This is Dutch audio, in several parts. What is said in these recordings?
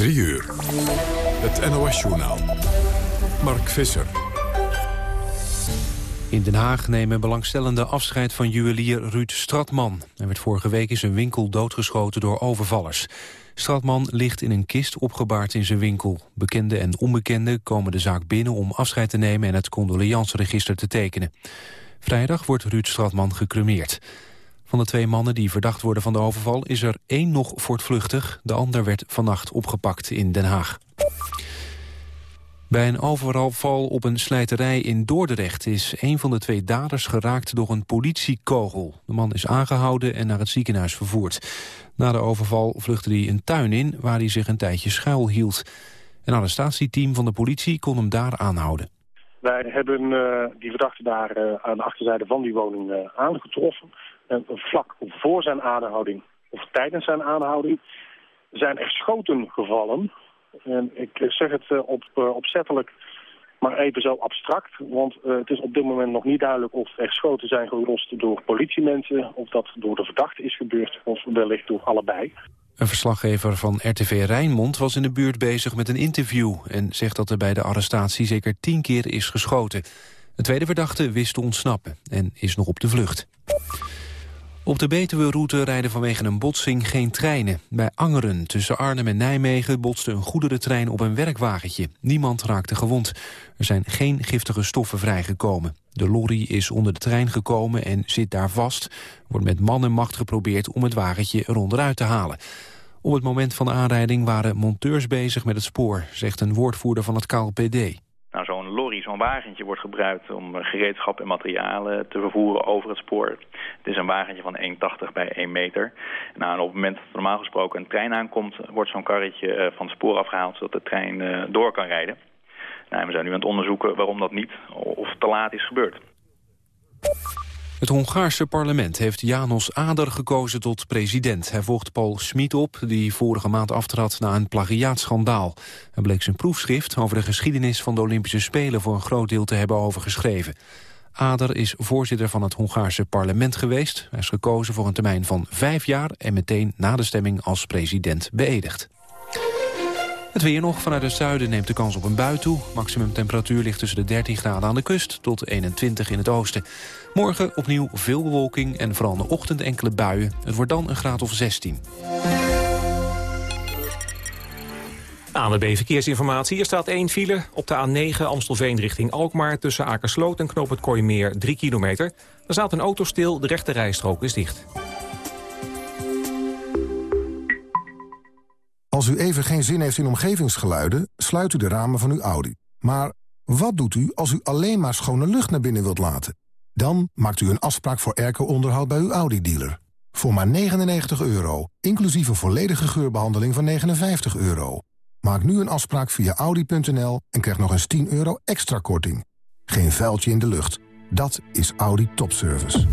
3 uur. Het NOS-journaal. Mark Visser. In Den Haag nemen belangstellende afscheid van juwelier Ruud Stratman. Hij werd vorige week in zijn winkel doodgeschoten door overvallers. Stratman ligt in een kist opgebaard in zijn winkel. Bekenden en onbekenden komen de zaak binnen om afscheid te nemen... en het condoleanceregister te tekenen. Vrijdag wordt Ruud Stratman gecremeerd. Van de twee mannen die verdacht worden van de overval... is er één nog voortvluchtig. De ander werd vannacht opgepakt in Den Haag. Bij een overvalval op een slijterij in Dordrecht... is een van de twee daders geraakt door een politiekogel. De man is aangehouden en naar het ziekenhuis vervoerd. Na de overval vluchtte hij een tuin in... waar hij zich een tijdje schuil hield. Een arrestatieteam van de politie kon hem daar aanhouden. Wij hebben uh, die verdachte daar uh, aan de achterzijde van die woning uh, aangetroffen. En vlak voor zijn aanhouding, of tijdens zijn aanhouding, zijn er schoten gevallen. En ik zeg het op, opzettelijk maar even zo abstract. Want het is op dit moment nog niet duidelijk of er schoten zijn gelost door politiemensen... of dat door de verdachte is gebeurd, of wellicht door allebei. Een verslaggever van RTV Rijnmond was in de buurt bezig met een interview... en zegt dat er bij de arrestatie zeker tien keer is geschoten. Een tweede verdachte wist te ontsnappen en is nog op de vlucht. Op de Betuwe-route rijden vanwege een botsing geen treinen. Bij Angeren tussen Arnhem en Nijmegen botste een goederentrein op een werkwagentje. Niemand raakte gewond. Er zijn geen giftige stoffen vrijgekomen. De lorry is onder de trein gekomen en zit daar vast. Er wordt met man en macht geprobeerd om het wagentje eronderuit te halen. Op het moment van de aanrijding waren monteurs bezig met het spoor, zegt een woordvoerder van het KLPD. Zo'n wagentje wordt gebruikt om gereedschap en materialen te vervoeren over het spoor. Het is een wagentje van 1,80 bij 1 meter. Nou, en op het moment dat normaal gesproken een trein aankomt, wordt zo'n karretje eh, van het spoor afgehaald zodat de trein uh, door kan rijden. Nou, we zijn nu aan het onderzoeken waarom dat niet of te laat is gebeurd. Het Hongaarse parlement heeft Janos Ader gekozen tot president. Hij volgt Paul Smit op, die vorige maand aftrad na een plagiaatschandaal. Hij bleek zijn proefschrift over de geschiedenis van de Olympische Spelen... voor een groot deel te hebben overgeschreven. Ader is voorzitter van het Hongaarse parlement geweest. Hij is gekozen voor een termijn van vijf jaar... en meteen na de stemming als president beëdigd. Het weer nog. Vanuit het zuiden neemt de kans op een bui toe. Maximum temperatuur ligt tussen de 13 graden aan de kust tot 21 in het oosten. Morgen opnieuw veel bewolking en vooral in de ochtend enkele buien. Het wordt dan een graad of 16. ANWB Verkeersinformatie. Hier staat één file op de A9 Amstelveen richting Alkmaar... tussen Akersloot en Knoop het Kooimeer 3 kilometer. Er staat een auto stil, de rechte rijstrook is dicht. Als u even geen zin heeft in omgevingsgeluiden, sluit u de ramen van uw Audi. Maar wat doet u als u alleen maar schone lucht naar binnen wilt laten? Dan maakt u een afspraak voor airco-onderhoud bij uw Audi-dealer. Voor maar 99 euro, inclusief een volledige geurbehandeling van 59 euro. Maak nu een afspraak via Audi.nl en krijg nog eens 10 euro extra korting. Geen vuiltje in de lucht. Dat is Audi Topservice.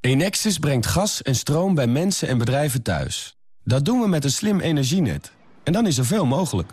Enexis brengt gas en stroom bij mensen en bedrijven thuis. Dat doen we met een slim energienet. En dan is er veel mogelijk.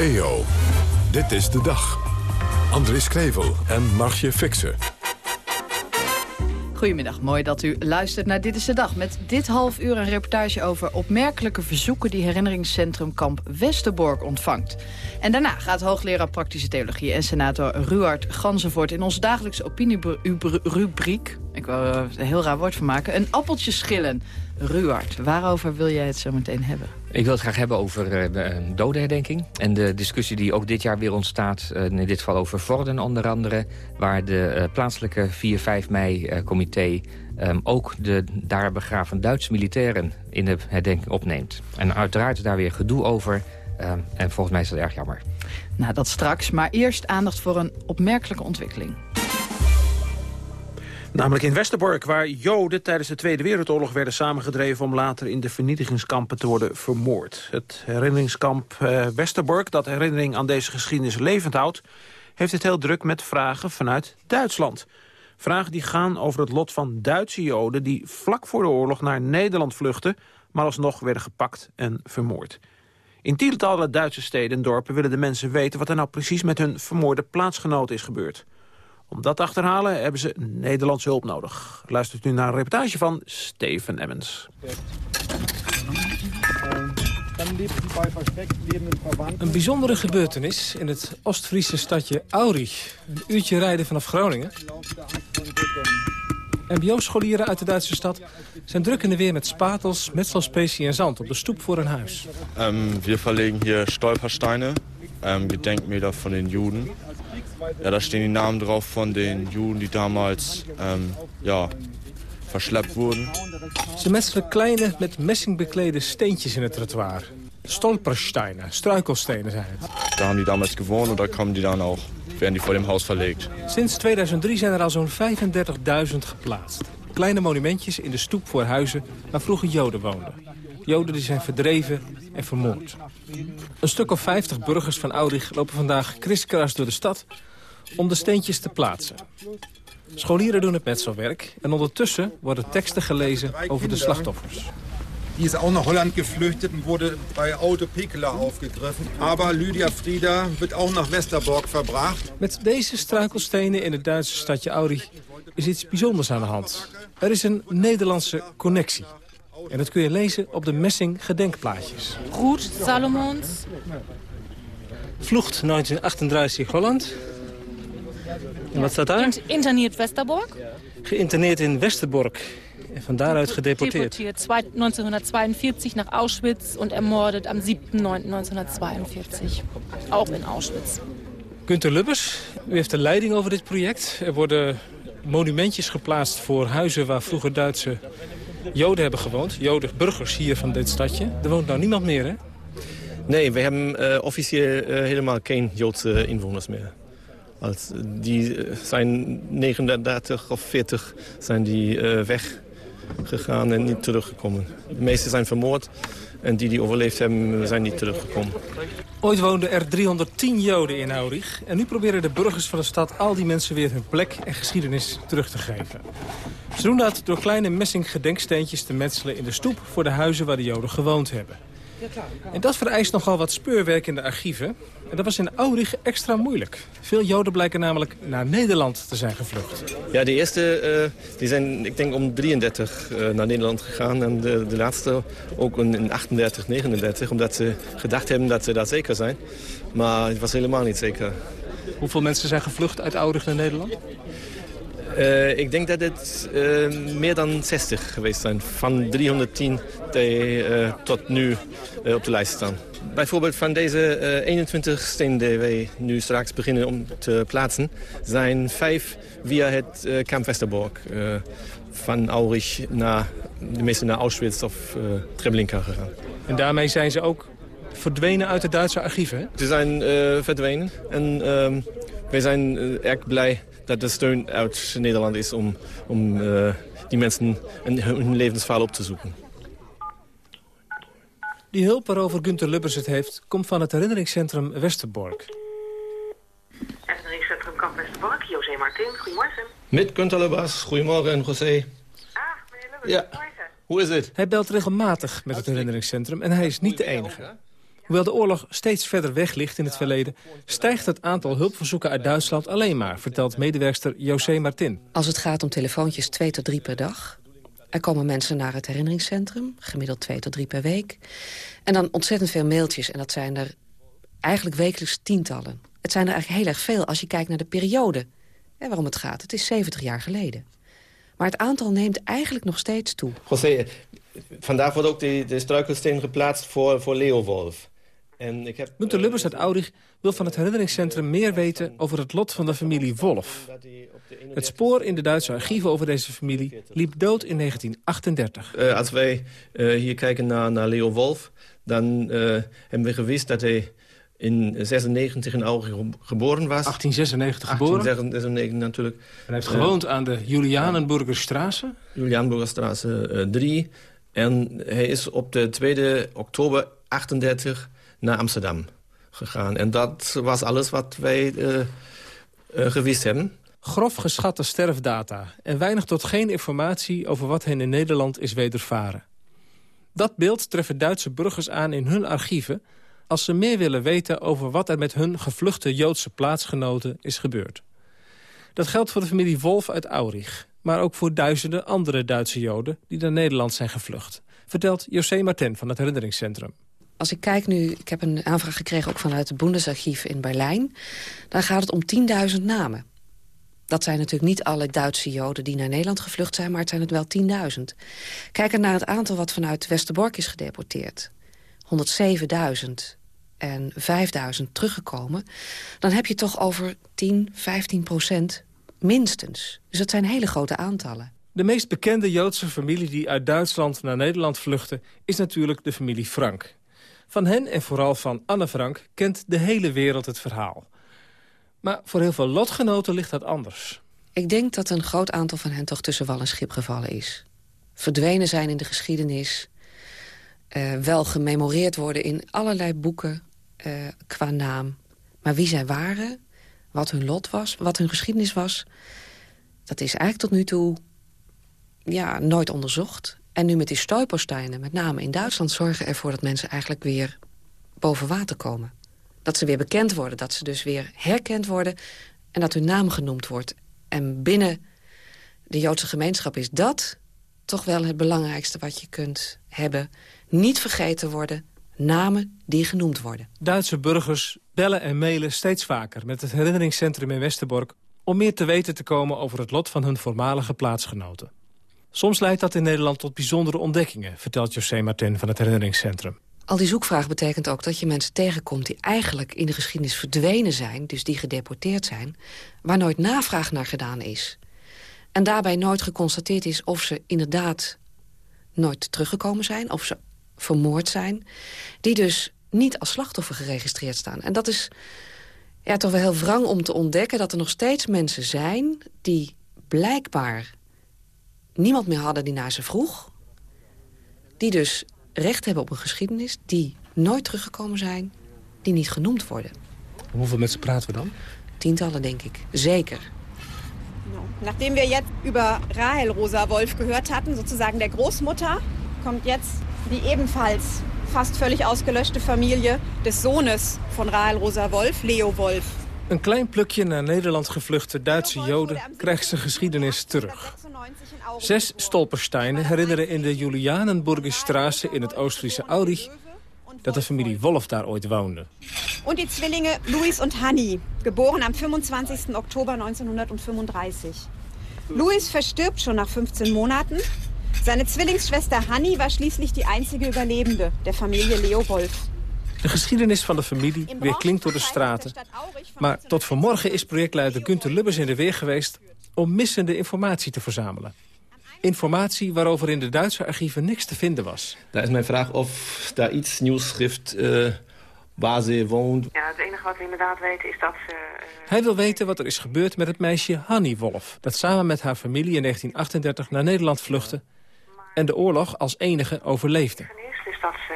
EO, dit is de dag. Andries Krevel en Margje Fixer. Goedemiddag, mooi dat u luistert naar Dit is de Dag. Met dit half uur een reportage over opmerkelijke verzoeken... die herinneringscentrum Kamp Westerbork ontvangt. En daarna gaat hoogleraar praktische theologie en senator Ruard Ganzenvoort... in onze dagelijkse opinierubriek, ik wil er een heel raar woord van maken... een appeltje schillen. Ruard, waarover wil jij het zo meteen hebben? Ik wil het graag hebben over uh, de dodenherdenking. En de discussie die ook dit jaar weer ontstaat. Uh, in dit geval over Vorden onder andere. Waar de uh, plaatselijke 4-5 mei-comité... Um, ook de daar begraven Duitse militairen in de herdenking opneemt. En uiteraard is daar weer gedoe over. Um, en volgens mij is dat erg jammer. Nou, dat straks. Maar eerst aandacht voor een opmerkelijke ontwikkeling. Namelijk in Westerbork, waar Joden tijdens de Tweede Wereldoorlog werden samengedreven... om later in de vernietigingskampen te worden vermoord. Het herinneringskamp uh, Westerbork, dat herinnering aan deze geschiedenis levend houdt... heeft het heel druk met vragen vanuit Duitsland. Vragen die gaan over het lot van Duitse Joden... die vlak voor de oorlog naar Nederland vluchtten... maar alsnog werden gepakt en vermoord. In tientallen Duitse steden en dorpen willen de mensen weten... wat er nou precies met hun vermoorde plaatsgenoten is gebeurd. Om dat te achterhalen hebben ze Nederlandse hulp nodig. Luistert u naar een reportage van Steven Emmons. Een bijzondere gebeurtenis in het Oost-Friese stadje Aurich. Een uurtje rijden vanaf Groningen. MBO-scholieren uit de Duitse stad zijn druk in de weer met spatels, metselspecie en zand op de stoep voor een huis. Um, we verlegen hier stolpersteinen, um, gedenkmeter van de Joden. Ja, daar staan die namen drauf van de Joden die damals um, ja, verschlept wurden. Ze metselen kleine, met messing beklede steentjes in het trottoir. Stolpersteinen, struikelstenen zijn het. Daar hebben die damals gewoond en daar komen die dan ook, werden die voor dem huis verlegd. Sinds 2003 zijn er al zo'n 35.000 geplaatst. Kleine monumentjes in de stoep voor huizen waar vroeger Joden woonden. Joden die zijn verdreven en vermoord. Een stuk of 50 burgers van Aurich lopen vandaag kriskras door de stad om de steentjes te plaatsen. Scholieren doen het metselwerk en ondertussen worden teksten gelezen over de slachtoffers. Die is ook naar Holland geflüchtet en wurde bij Auto Pekela aufgegriffen. Aber Lydia Frieda wird ook naar Westerbork verbracht. Met deze struikelstenen in het Duitse stadje Aurich is iets bijzonders aan de hand. Er is een Nederlandse connectie. En dat kun je lezen op de messing gedenkplaatjes. Ruud Salomons. Vlucht 1938 Holland. En wat staat daar? Interneerd Westerbork. Geïnterneerd in Westerbork. En van daaruit gedeporteerd. Deportiert 1942 naar Auschwitz en ermordet am 7.9.1942. Ook in Auschwitz. Gunther Lubbers, u heeft de leiding over dit project. Er worden monumentjes geplaatst voor huizen waar vroeger Duitse Joden hebben gewoond. Joden, burgers hier van dit stadje. Er woont nou niemand meer, hè? Nee, we hebben uh, officieel uh, helemaal geen Joodse inwoners meer. Als die zijn 39 of 40 zijn die uh, weggegaan en niet teruggekomen. De meeste zijn vermoord en die die overleefd hebben zijn niet teruggekomen. Ooit woonden er 310 Joden in Aurich. En nu proberen de burgers van de stad al die mensen weer hun plek en geschiedenis terug te geven. Ze doen dat door kleine messing gedenksteentjes te metselen in de stoep voor de huizen waar de Joden gewoond hebben. En dat vereist nogal wat speurwerk in de archieven. En dat was in Aurich extra moeilijk. Veel Joden blijken namelijk naar Nederland te zijn gevlucht. Ja, de eerste uh, die zijn, ik denk, om 33 uh, naar Nederland gegaan. En de, de laatste ook in 38, 39. Omdat ze gedacht hebben dat ze daar zeker zijn. Maar het was helemaal niet zeker. Hoeveel mensen zijn gevlucht uit Aurich naar Nederland? Uh, ik denk dat het uh, meer dan 60 geweest zijn. Van 310 die, uh, tot nu op de lijst staan. Bijvoorbeeld van deze 21 stenen die wij nu straks beginnen om te plaatsen... zijn vijf via het kamp Westerbork. van Aurich naar, de meeste naar Auschwitz of Treblinka gegaan. En daarmee zijn ze ook verdwenen uit het Duitse archieven? Ze zijn verdwenen en ehm, wij zijn erg blij dat de steun uit Nederland is om, om uh, die mensen en hun levensverhaal op te zoeken. Die hulp waarover Gunther Lubbers het heeft, komt van het herinneringscentrum Westerbork. Herinneringscentrum Kamp Westerbork, José Martin, goedemorgen. Met Gunther Lubbers, goedemorgen José. Ah, meneer Lubbers, ja. Hoe is het? Hij belt regelmatig met het herinneringscentrum en hij is niet de enige. Hoewel de oorlog steeds verder weg ligt in het verleden... stijgt het aantal hulpverzoeken uit Duitsland alleen maar... vertelt medewerkster José Martin. Als het gaat om telefoontjes twee tot drie per dag... er komen mensen naar het herinneringscentrum, gemiddeld twee tot drie per week... en dan ontzettend veel mailtjes, en dat zijn er eigenlijk wekelijks tientallen. Het zijn er eigenlijk heel erg veel als je kijkt naar de periode hè, waarom het gaat. Het is 70 jaar geleden. Maar het aantal neemt eigenlijk nog steeds toe. José, vandaag wordt ook de, de struikelsteen geplaatst voor, voor Leeuwolf. En ik heb, Gunther Lubbers uit Aurich wil van het herinneringscentrum meer weten over het lot van de familie Wolf. Het spoor in de Duitse archieven over deze familie liep dood in 1938. Uh, als wij uh, hier kijken naar, naar Leo Wolf, dan uh, hebben we gewist dat hij in 96 in Aurich geboren was. 1896 geboren? 1896 natuurlijk. En hij heeft gewoond aan de Julianenburger Straße? Julianenburger Straße 3. En hij is op de 2 oktober 38 naar Amsterdam gegaan. En dat was alles wat wij uh, uh, gewist hebben. Grof geschatte sterfdata en weinig tot geen informatie over wat hen in Nederland is wedervaren. Dat beeld treffen Duitse burgers aan in hun archieven... als ze meer willen weten over wat er met hun gevluchte Joodse plaatsgenoten is gebeurd. Dat geldt voor de familie Wolf uit Aurich... maar ook voor duizenden andere Duitse Joden die naar Nederland zijn gevlucht... vertelt José Martin van het herinneringscentrum. Als ik kijk nu, ik heb een aanvraag gekregen ook vanuit het Bundesarchief in Berlijn... dan gaat het om 10.000 namen. Dat zijn natuurlijk niet alle Duitse Joden die naar Nederland gevlucht zijn... maar het zijn het wel 10.000. Kijk naar het aantal wat vanuit Westerbork is gedeporteerd. 107.000 en 5.000 teruggekomen. Dan heb je toch over 10, 15 procent minstens. Dus dat zijn hele grote aantallen. De meest bekende Joodse familie die uit Duitsland naar Nederland vluchtte... is natuurlijk de familie Frank. Van hen en vooral van Anne Frank kent de hele wereld het verhaal. Maar voor heel veel lotgenoten ligt dat anders. Ik denk dat een groot aantal van hen toch tussen wal en schip gevallen is. Verdwenen zijn in de geschiedenis. Uh, wel gememoreerd worden in allerlei boeken uh, qua naam. Maar wie zij waren, wat hun lot was, wat hun geschiedenis was... dat is eigenlijk tot nu toe ja, nooit onderzocht. En nu met die Stolpersteinen, met name in Duitsland... zorgen ervoor dat mensen eigenlijk weer boven water komen. Dat ze weer bekend worden, dat ze dus weer herkend worden... en dat hun naam genoemd wordt. En binnen de Joodse gemeenschap is dat toch wel het belangrijkste wat je kunt hebben. Niet vergeten worden, namen die genoemd worden. Duitse burgers bellen en mailen steeds vaker met het herinneringscentrum in Westerbork... om meer te weten te komen over het lot van hun voormalige plaatsgenoten. Soms leidt dat in Nederland tot bijzondere ontdekkingen... vertelt José Martin van het herinneringscentrum. Al die zoekvraag betekent ook dat je mensen tegenkomt... die eigenlijk in de geschiedenis verdwenen zijn, dus die gedeporteerd zijn... waar nooit navraag naar gedaan is. En daarbij nooit geconstateerd is of ze inderdaad nooit teruggekomen zijn... of ze vermoord zijn, die dus niet als slachtoffer geregistreerd staan. En dat is ja, toch wel heel wrang om te ontdekken... dat er nog steeds mensen zijn die blijkbaar niemand meer hadden die naar ze vroeg. Die dus recht hebben op een geschiedenis, die nooit teruggekomen zijn, die niet genoemd worden. Hoeveel mensen praten we dan? Tientallen, denk ik. Zeker. Nachdem wir jetzt über Rahel Rosa Wolf gehört hatten, sozusagen der Großmutter, kommt jetzt die ebenfalls fast völlig ausgelöschte Familie des Sohnes von Rahel Rosa Wolf, Leo Wolf. Een klein plukje naar Nederland gevluchte Duitse Joden krijgt zijn geschiedenis terug. Zes stolpersteinen herinneren in de Julianenburgerstraße in het Oost-Friese Aurich dat de familie Wolf daar ooit woonde. En die Zwillinge Louis en Hanni, geboren am 25. oktober 1935. Louis verstirbt schon nach 15 Monaten. Seine Zwillingsschwester Hanni war schließlich die einzige Überlebende der Familie Leo Wolf. De geschiedenis van de familie weer klinkt door de straten. Maar tot vanmorgen is projectleider Gunther Lubbers in de weer geweest... om missende informatie te verzamelen. Informatie waarover in de Duitse archieven niks te vinden was. Daar is mijn vraag of daar iets nieuws schrift uh, waar ze woont. Ja, het enige wat we inderdaad weten is dat ze... Uh... Hij wil weten wat er is gebeurd met het meisje Hanny Wolf... dat samen met haar familie in 1938 naar Nederland vluchtte... en de oorlog als enige overleefde. is dat ze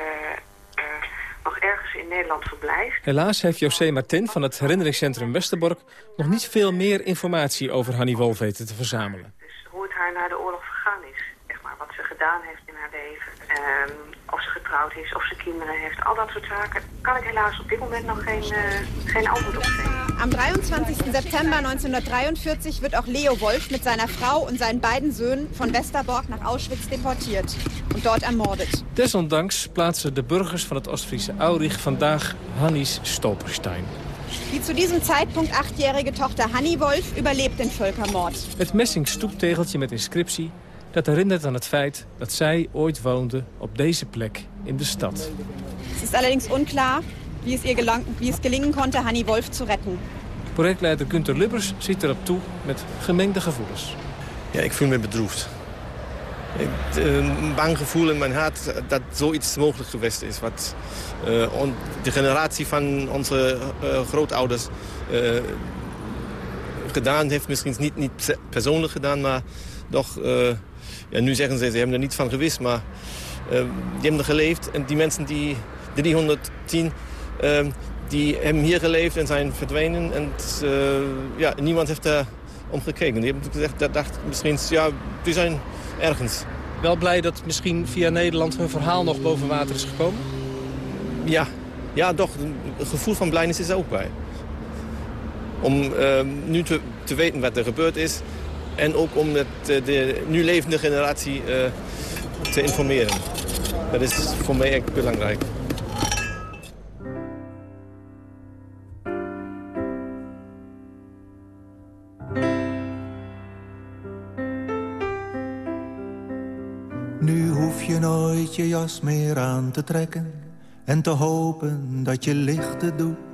nog ergens in Nederland verblijft. Helaas heeft José Martin van het herinneringscentrum Westerbork... nog niet veel meer informatie over Hanny Wolf weten te verzamelen. Dus hoe het haar na de oorlog vergaan is, zeg maar, wat ze gedaan heeft in haar leven... Um, of ze getrouwd is, of ze kinderen heeft, al dat soort zaken... kan ik helaas op dit moment nog geen, uh, geen antwoord op geven. Am 23. September 1943 wird auch Leo Wolf mit seiner Frau und seinen beiden Söhnen von Westerbork nach Auschwitz deportiert und dort ermordet. Desondanks plaatsen de burgers van het Ostfriese Aurich vandaag Hannies Stolperstein. Die zu diesem Zeitpunkt achtjährige Tochter Hanni Wolf überlebt den Völkermord. Het messing stoeptegeltje met inscriptie dat herinnert aan het feit dat zij ooit woonde op deze plek in de stad. Het is allerdings unklar wie ihr es gelingen konnte Hanni Wolf te retten. Projectleider Günter Lubbers ziet erop toe met gemengde gevoelens. Ja, ik voel me bedroefd. een bang gevoel in mijn hart dat zoiets mogelijk geweest is. Wat uh, de generatie van onze uh, grootouders uh, gedaan heeft. Misschien niet, niet persoonlijk gedaan, maar toch... ja, nu zeggen ze, ze hebben er niet van gewist, maar die hebben er geleefd. En die mensen die 310 die hebben hier geleefd en zijn verdwenen. En ja, niemand heeft daar om gekeken. Die hebben gezegd, dat dacht misschien, ja, we zijn ergens. Wel blij dat misschien via Nederland hun verhaal nog boven water is gekomen? Ja, ja toch. Het gevoel van blijnis is er ook bij. Om uh, nu te, te, weten wat er gebeurd is. En ook om het, eh, de nu levende generatie uh, te informeren. Dat is voor mij echt belangrijk. Nu hoef je nooit je jas meer aan te trekken en te hopen dat je lichten doet.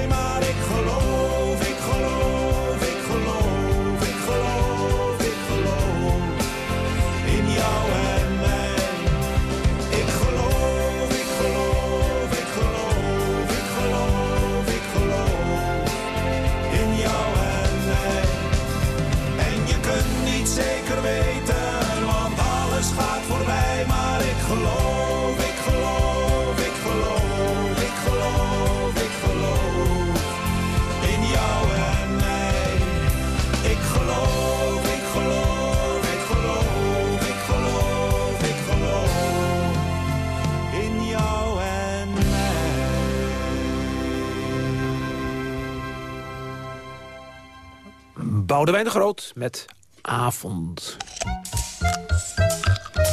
Boudewijn de Groot met Avond.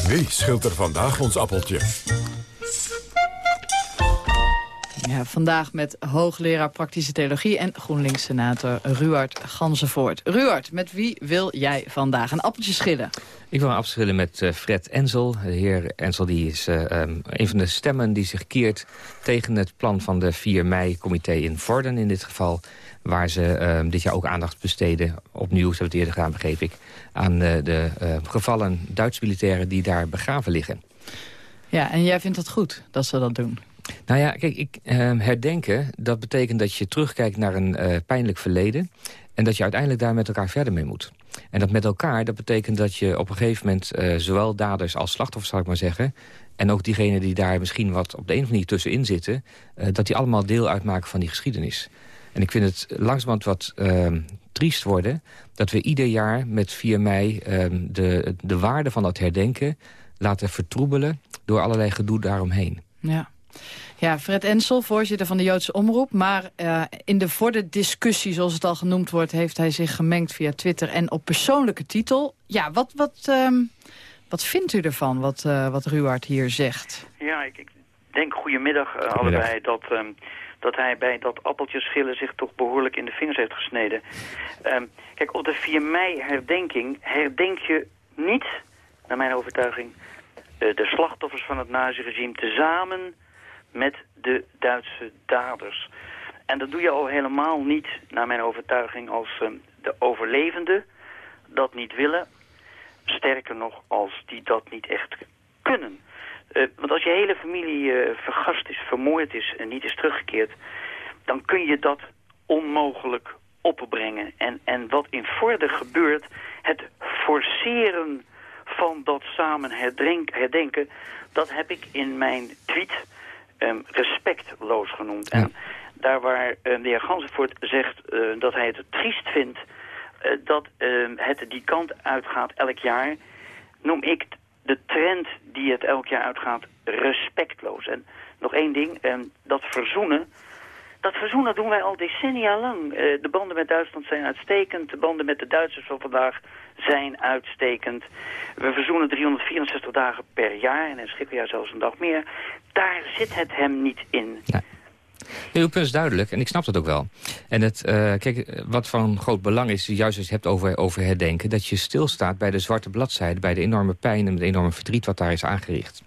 Wie schilt er vandaag ons appeltje? Ja, vandaag met hoogleraar praktische theologie en GroenLinks-senator Ruard Ganzenvoort. Ruard, met wie wil jij vandaag een appeltje schillen? Ik wil een appeltje schillen met uh, Fred Enzel. De heer Enzel die is uh, um, een van de stemmen die zich keert tegen het plan van de 4 mei-comité in Vorden in dit geval. Waar ze uh, dit jaar ook aandacht besteden, opnieuw, ze hebben het eerder gedaan begreep ik, aan de gevallen Duitse militairen die daar begraven liggen. Ja, en jij vindt het goed dat ze dat doen? Nou ja, kijk, ik, uh, herdenken, dat betekent dat je terugkijkt naar een uh, pijnlijk verleden... en dat je uiteindelijk daar met elkaar verder mee moet. En dat met elkaar, dat betekent dat je op een gegeven moment... Uh, zowel daders als slachtoffers, zal ik maar zeggen... en ook diegenen die daar misschien wat op de een of andere manier tussenin zitten... dat die allemaal deel uitmaken van die geschiedenis. En ik vind het langzamerhand wat ehm, triest worden... dat we ieder jaar met 4 mei ehm, de, de waarde van dat herdenken laten vertroebelen... door allerlei gedoe daaromheen. Ja. Ja, Fred Ensel, voorzitter van de Joodse Omroep. Maar uh, in de vorderdiscussie, zoals het al genoemd wordt... heeft hij zich gemengd via Twitter en op persoonlijke titel. Ja, wat, wat, um, wat vindt u ervan, wat, uh, wat Ruwaard hier zegt? Ja, ik, ik denk goedemiddag uh, allebei... Dat, um, dat hij bij dat appeltjeschillen zich toch behoorlijk in de vingers heeft gesneden. Um, kijk, op de 4 mei herdenking herdenk je niet, naar mijn overtuiging... de slachtoffers van het naziregime tezamen met de Duitse daders. En dat doe je al helemaal niet, naar mijn overtuiging, als uh, de overlevenden dat niet willen. Sterker nog, als die dat niet echt kunnen. Uh, want als je hele familie uh, vergast is, vermoord is en niet is teruggekeerd... dan kun je dat onmogelijk opbrengen. En, en wat in Vorden gebeurt, het forceren van dat samen herdenken... dat heb ik in mijn tweet um, respectloos genoemd. Ja. En daar waar uh, de heer Gansenvoort zegt uh, dat hij het triest vindt... Dat het die kant uitgaat elk jaar... noem ik de trend die het elk jaar uitgaat respectloos. En nog één ding, um, dat verzoenen... Dat verzoenen doen wij al decennia lang. de banden met Duitsland zijn uitstekend. De banden met de Duitsers van vandaag zijn uitstekend. We verzoenen 364 dagen per jaar en in schrikkeljaar zelfs een dag meer. Daar zit het hem niet in. Ja. Nee, uw punt is duidelijk en ik snap dat ook wel. En het, uh, kijk, wat van groot belang is, juist als je het hebt over, over herdenken... dat je stilstaat bij de zwarte bladzijde, bij de enorme pijn... en het enorme verdriet wat daar is aangericht.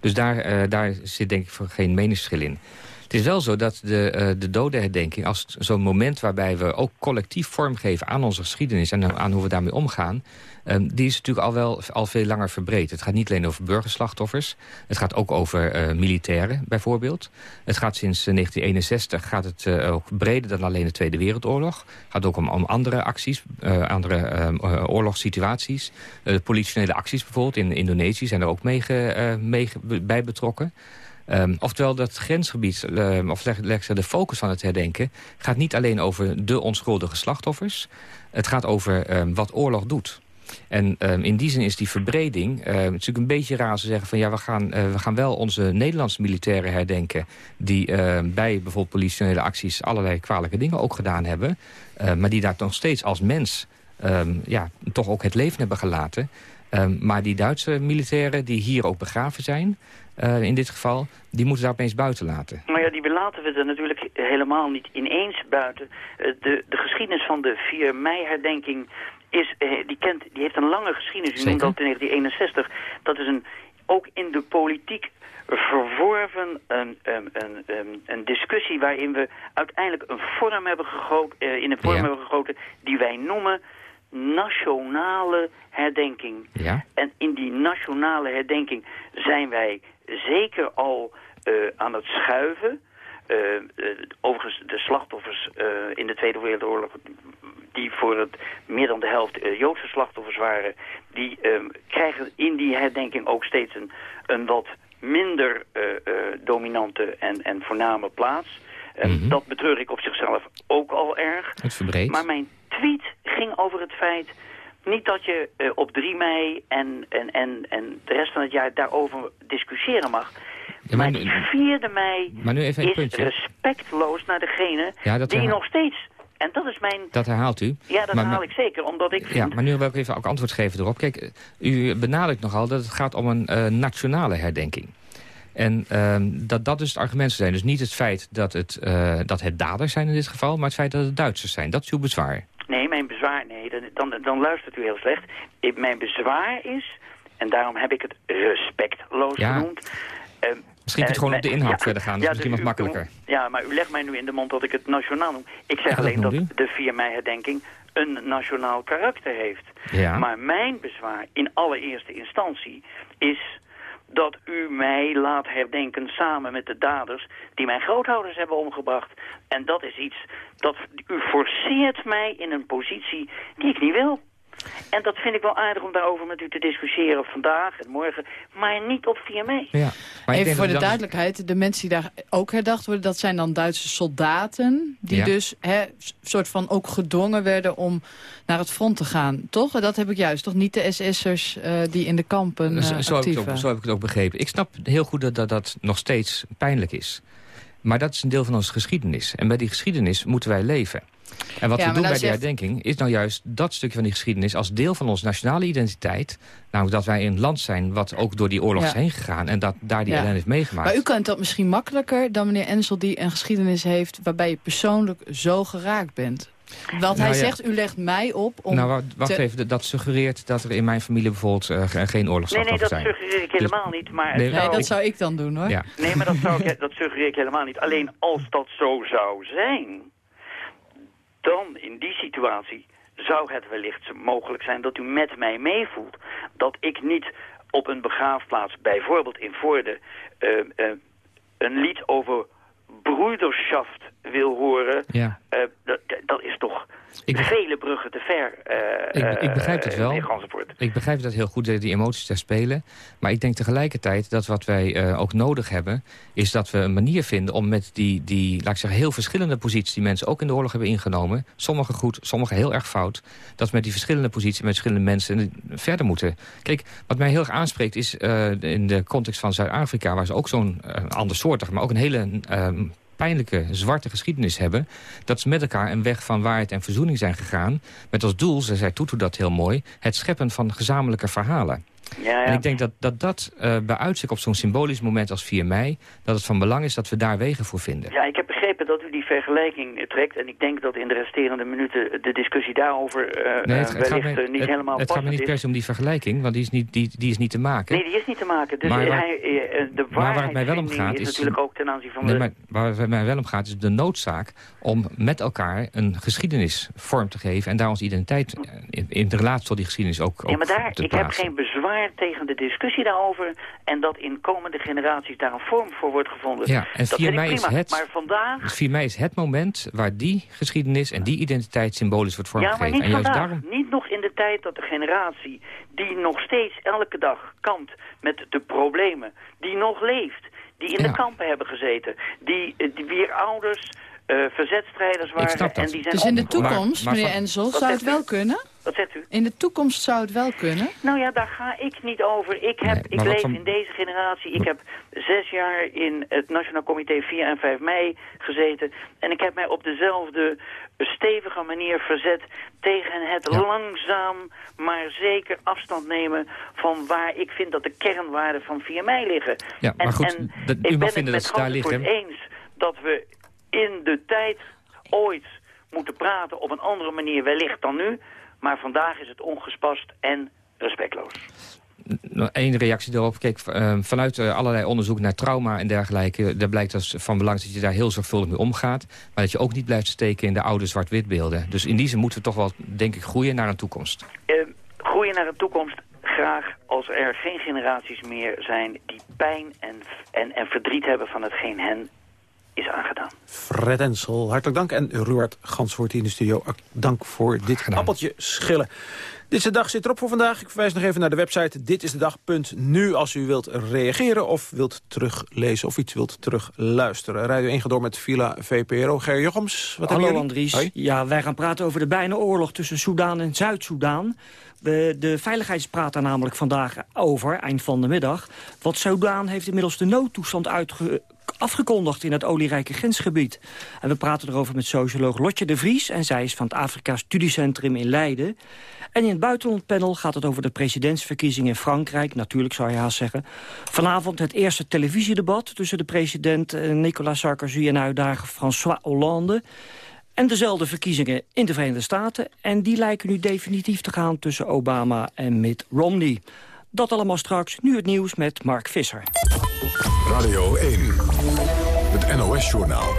Dus daar, uh, daar zit denk ik geen meningsverschil in. Het is wel zo dat de, uh, de dodenherdenking, als zo'n moment waarbij we ook collectief vormgeven aan onze geschiedenis en aan hoe we daarmee omgaan, Um, die is natuurlijk al wel al veel langer verbreed. Het gaat niet alleen over burgerslachtoffers. Het gaat ook over uh, militairen bijvoorbeeld. Het gaat sinds uh, 1961 gaat het ook breder dan alleen de Tweede Wereldoorlog. Het gaat ook om, om andere acties, andere oorlogssituaties. politionele acties bijvoorbeeld in Indonesië zijn er ook mee, mee bij betrokken. Um, oftewel dat grensgebied, uh, of leg, de focus van het herdenken... gaat niet alleen over de onschuldige slachtoffers. Het gaat over um, wat oorlog doet. En in die zin is die verbreding uh, natuurlijk een beetje raar te zeggen van ja, we gaan, uh, we gaan wel onze Nederlandse militairen herdenken die bij bijvoorbeeld politionele acties allerlei kwalijke dingen ook gedaan hebben. maar die daar nog steeds als mens ja, toch ook het leven hebben gelaten. Maar die Duitse militairen die hier ook begraven zijn, uh, in dit geval, die moeten daar opeens buiten laten. Maar ja, die laten we er natuurlijk helemaal niet ineens buiten. Uh, de, de geschiedenis van de 4 mei-herdenking is, uh, die, kent, die heeft een lange geschiedenis. U noemt dat in 1961. Dat is een, ook in de politiek verworven een, een, een, een, discussie waarin we uiteindelijk een vorm hebben gegoten, in een vorm ja. hebben gegoten die wij noemen nationale herdenking. Ja. En in die nationale herdenking zijn wij zeker al uh, aan het schuiven. Uh, uh, overigens de slachtoffers in de Tweede Wereldoorlog... die voor het meer dan de helft Joodse slachtoffers waren... die krijgen in die herdenking ook steeds een, een wat minder dominante en, en voorname plaats... Mm -hmm. Dat betreur ik op zichzelf ook al erg. Het verbreed. Maar mijn tweet ging over het feit... niet dat je uh, op 3 mei en, en, en, en de rest van het jaar daarover discussiëren mag... Ja, maar, maar die 4e mei maar nu even is puntje. respectloos naar degene ja, die nog steeds En dat is mijn... Dat herhaalt u? Ja, dat Maar- herhaal ik zeker, omdat ik vind... Ja, maar nu wil ik even ook antwoord geven erop. Kijk, u benadrukt nogal dat het gaat om een eh, nationale herdenking. En ehm, dat dat dus het argument zou zijn. Dus niet het feit dat het, eh, dat het daders zijn in dit geval... maar het feit dat het Duitsers zijn. Dat is uw bezwaar. Nee, mijn bezwaar... Nee, dan, dan, dan luistert u heel slecht. Ik, mijn bezwaar is, en daarom heb ik het respectloos Ja. genoemd... ehm, Misschien kunt u eh, gewoon op de inhoud ja, verder gaan. Dat ja, is misschien de- wat makkelijker. Ja, maar u legt mij nu in de mond dat ik het nationaal noem. Ik zeg Ja, dat alleen dat u. de 4 mei-herdenking een nationaal karakter heeft. Ja. Maar mijn bezwaar in allereerste instantie is dat u mij laat herdenken samen met de daders die mijn grootouders hebben omgebracht. En dat is iets dat u forceert mij in een positie die ik niet wil. En dat vind ik wel aardig om daarover met u te discussiëren vandaag en morgen, maar niet op 4 mei. Ja. Even voor de duidelijkheid, de mensen die daar ook herdacht worden... dat zijn dan Duitse soldaten die Ja. dus hè, soort van ook gedwongen werden om naar het front te gaan. Toch? Dat heb ik juist. Toch niet de SS'ers eh, die in de kampen eh, Zo, zo, heb ik actief het ook, waren. zo heb ik het ook begrepen. Ik snap heel goed dat, dat dat nog steeds pijnlijk is. Maar dat is een deel van onze geschiedenis. En bij die geschiedenis moeten wij leven. En wat Ja, we doen dat bij die zegt- herdenking... is nou juist dat stukje van die geschiedenis... als deel van onze nationale identiteit. Namelijk dat wij een land zijn wat ook door die oorlog Ja. is heen gegaan... en dat daar die Ja. ellende heeft meegemaakt. Maar u kunt dat misschien makkelijker dan meneer Ensel... die een geschiedenis heeft waarbij je persoonlijk zo geraakt bent. Want hij Nou ja. zegt, u legt mij op om... nou, wacht, wacht te- even. Dat suggereert dat er in mijn familie bijvoorbeeld eh, ge- geen Nee, nee, oorlogsslachtoffers dat zijn. suggereer ik Dus- helemaal niet. Maar Nee, Nee, dat zou ik dan doen, hoor. Ja. Nee, maar dat, zou ik, dat suggereer ik helemaal niet. Alleen als dat zo zou zijn, dan in die situatie zou het wellicht mogelijk zijn dat u met mij meevoelt. Dat ik niet op een begraafplaats, bijvoorbeeld in Voorde, eh, eh, een lied over broederschaft wil horen. Ja. Eh, dat, dat is toch Ik- vele bruggen te ver. eh, Ik, ik begrijp het eh, wel. Ik begrijp dat heel goed, dat die emoties daar spelen. Maar ik denk tegelijkertijd dat wat wij ook nodig hebben... is dat we een manier vinden om met die, die laat ik zeggen, heel verschillende posities... die mensen ook in de oorlog hebben ingenomen... sommige goed, sommige heel erg fout... dat we met die verschillende posities, met verschillende mensen verder moeten. Kijk, wat mij heel erg aanspreekt is in de context van Zuid-Afrika... waar ze ook zo'n andersoortig, maar ook een hele... pijnlijke zwarte geschiedenis hebben... dat ze met elkaar een weg van waarheid en verzoening zijn gegaan... met als doel, ze zei Tutu dat heel mooi... het scheppen van gezamenlijke verhalen. Ja, ja. En ik denk dat dat, dat uh, bij uitstek op zo'n symbolisch moment als 4 mei... dat het van belang is dat we daar wegen voor vinden. Ja, ik heb begrepen dat u die vergelijking trekt. En ik denk dat in de resterende minuten de discussie daarover uh, nee, het, het wellicht gaat me, niet het, helemaal Het gaat me niet per se om die vergelijking, want die is niet, die, die is niet te maken. Nee, die is niet te maken. Dus maar waar, hij, de maar waar het mij wel om gaat is, is natuurlijk ook ten aanzien van nee, de... Maar waar het mij wel om gaat is de noodzaak om met elkaar een geschiedenis vorm te geven... en daar onze identiteit in, in de relatie tot die geschiedenis ook, ook ja, maar daar, te ik plaatsen. heb geen bezwaar tegen de discussie daarover... en dat in komende generaties daar een vorm voor wordt gevonden. Ja, en dat 4 vind mei is het, Maar vandaag... 4 mei is het moment waar die geschiedenis en die identiteit symbolisch wordt Ja, maar vormgegeven. niet en juist vandaag. daarom Niet nog in de tijd dat de generatie die nog steeds elke dag kampt met de problemen, die nog leeft, die in Ja. de kampen hebben gezeten, die, eh, die wier ouders eh, verzetstrijders waren snap dat. en die zijn Dus in de toekomst, maar meneer Ensel, zou het u? wel kunnen? Wat zegt u? In de toekomst zou het wel kunnen? Nou ja, daar ga ik niet over. Ik, heb, Nee, ik leef van- in deze generatie. Ik heb zes jaar in het Nationaal Comité 4 en 5 mei gezeten. En ik heb mij op dezelfde stevige manier verzet tegen het Ja. langzaam, maar zeker afstand nemen van waar ik vind dat de kernwaarden van 4 mei liggen. Ja, maar en, goed, en dat- u ik mag ben vinden het dat met ze daar liggen. eens dat we in de tijd ooit moeten praten op een andere manier wellicht dan nu. Maar vandaag is het ongespast en respectloos. Nog één reactie erop. Kijk, uh, vanuit uh, allerlei onderzoek naar trauma en dergelijke... daar blijkt als van belang dat je daar heel zorgvuldig mee omgaat. Maar dat je ook niet blijft steken in de oude zwart-wit beelden. Dus in die zin moeten we toch wel, denk ik, groeien naar een toekomst. Uh, groeien naar een toekomst graag als er geen generaties meer zijn... die pijn en, en, en verdriet hebben van hetgeen hen is aangedaan. Fred Ensel, hartelijk dank. En Ruard Gansvoort in de studio, dank voor dit Gedaan. appeltje schillen. Dit is de dag zit erop voor vandaag. Ik verwijs nog even naar de website ditisdedag.nu als u wilt reageren of wilt teruglezen of iets wilt terugluisteren. Radio 1 gaat door met Villa VPRO. Ger Jochems, wat Hallo hebben jullie? Andries. Hoi. Ja, wij gaan praten over de bijna oorlog tussen Soedan en Zuid-Soedan. De, de praat daar namelijk vandaag over, eind van de middag. Want Soedan heeft inmiddels de noodtoestand uitge afgekondigd in het olierijke grensgebied. En we praten erover met socioloog Lotje de Vries... en zij is van het Afrika Studiecentrum in Leiden. En in het buitenlandpanel gaat het over de presidentsverkiezingen in Frankrijk. Natuurlijk zou je haast zeggen. Vanavond het eerste televisiedebat tussen de president eh, Nicolas Sarkozy... en uitdager François Hollande... En dezelfde verkiezingen in de Verenigde Staten. En die lijken nu definitief te gaan tussen Obama en Mitt Romney. Dat allemaal straks. Nu het nieuws met Mark Visser. Radio 1. Het NOS-journaal.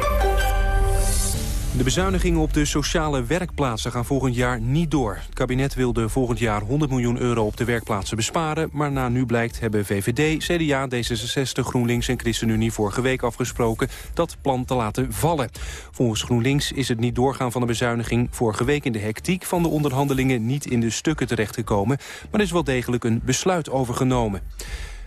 De bezuinigingen op de sociale werkplaatsen gaan volgend jaar niet door. Het kabinet wilde volgend jaar 100 miljoen euro op de werkplaatsen besparen... maar na nu blijkt hebben VVD, CDA, D66, GroenLinks en ChristenUnie vorige week afgesproken dat plan te laten vallen. Volgens GroenLinks is het niet doorgaan van de bezuiniging vorige week in de hectiek van de onderhandelingen niet in de stukken terechtgekomen, maar is wel degelijk een besluit overgenomen.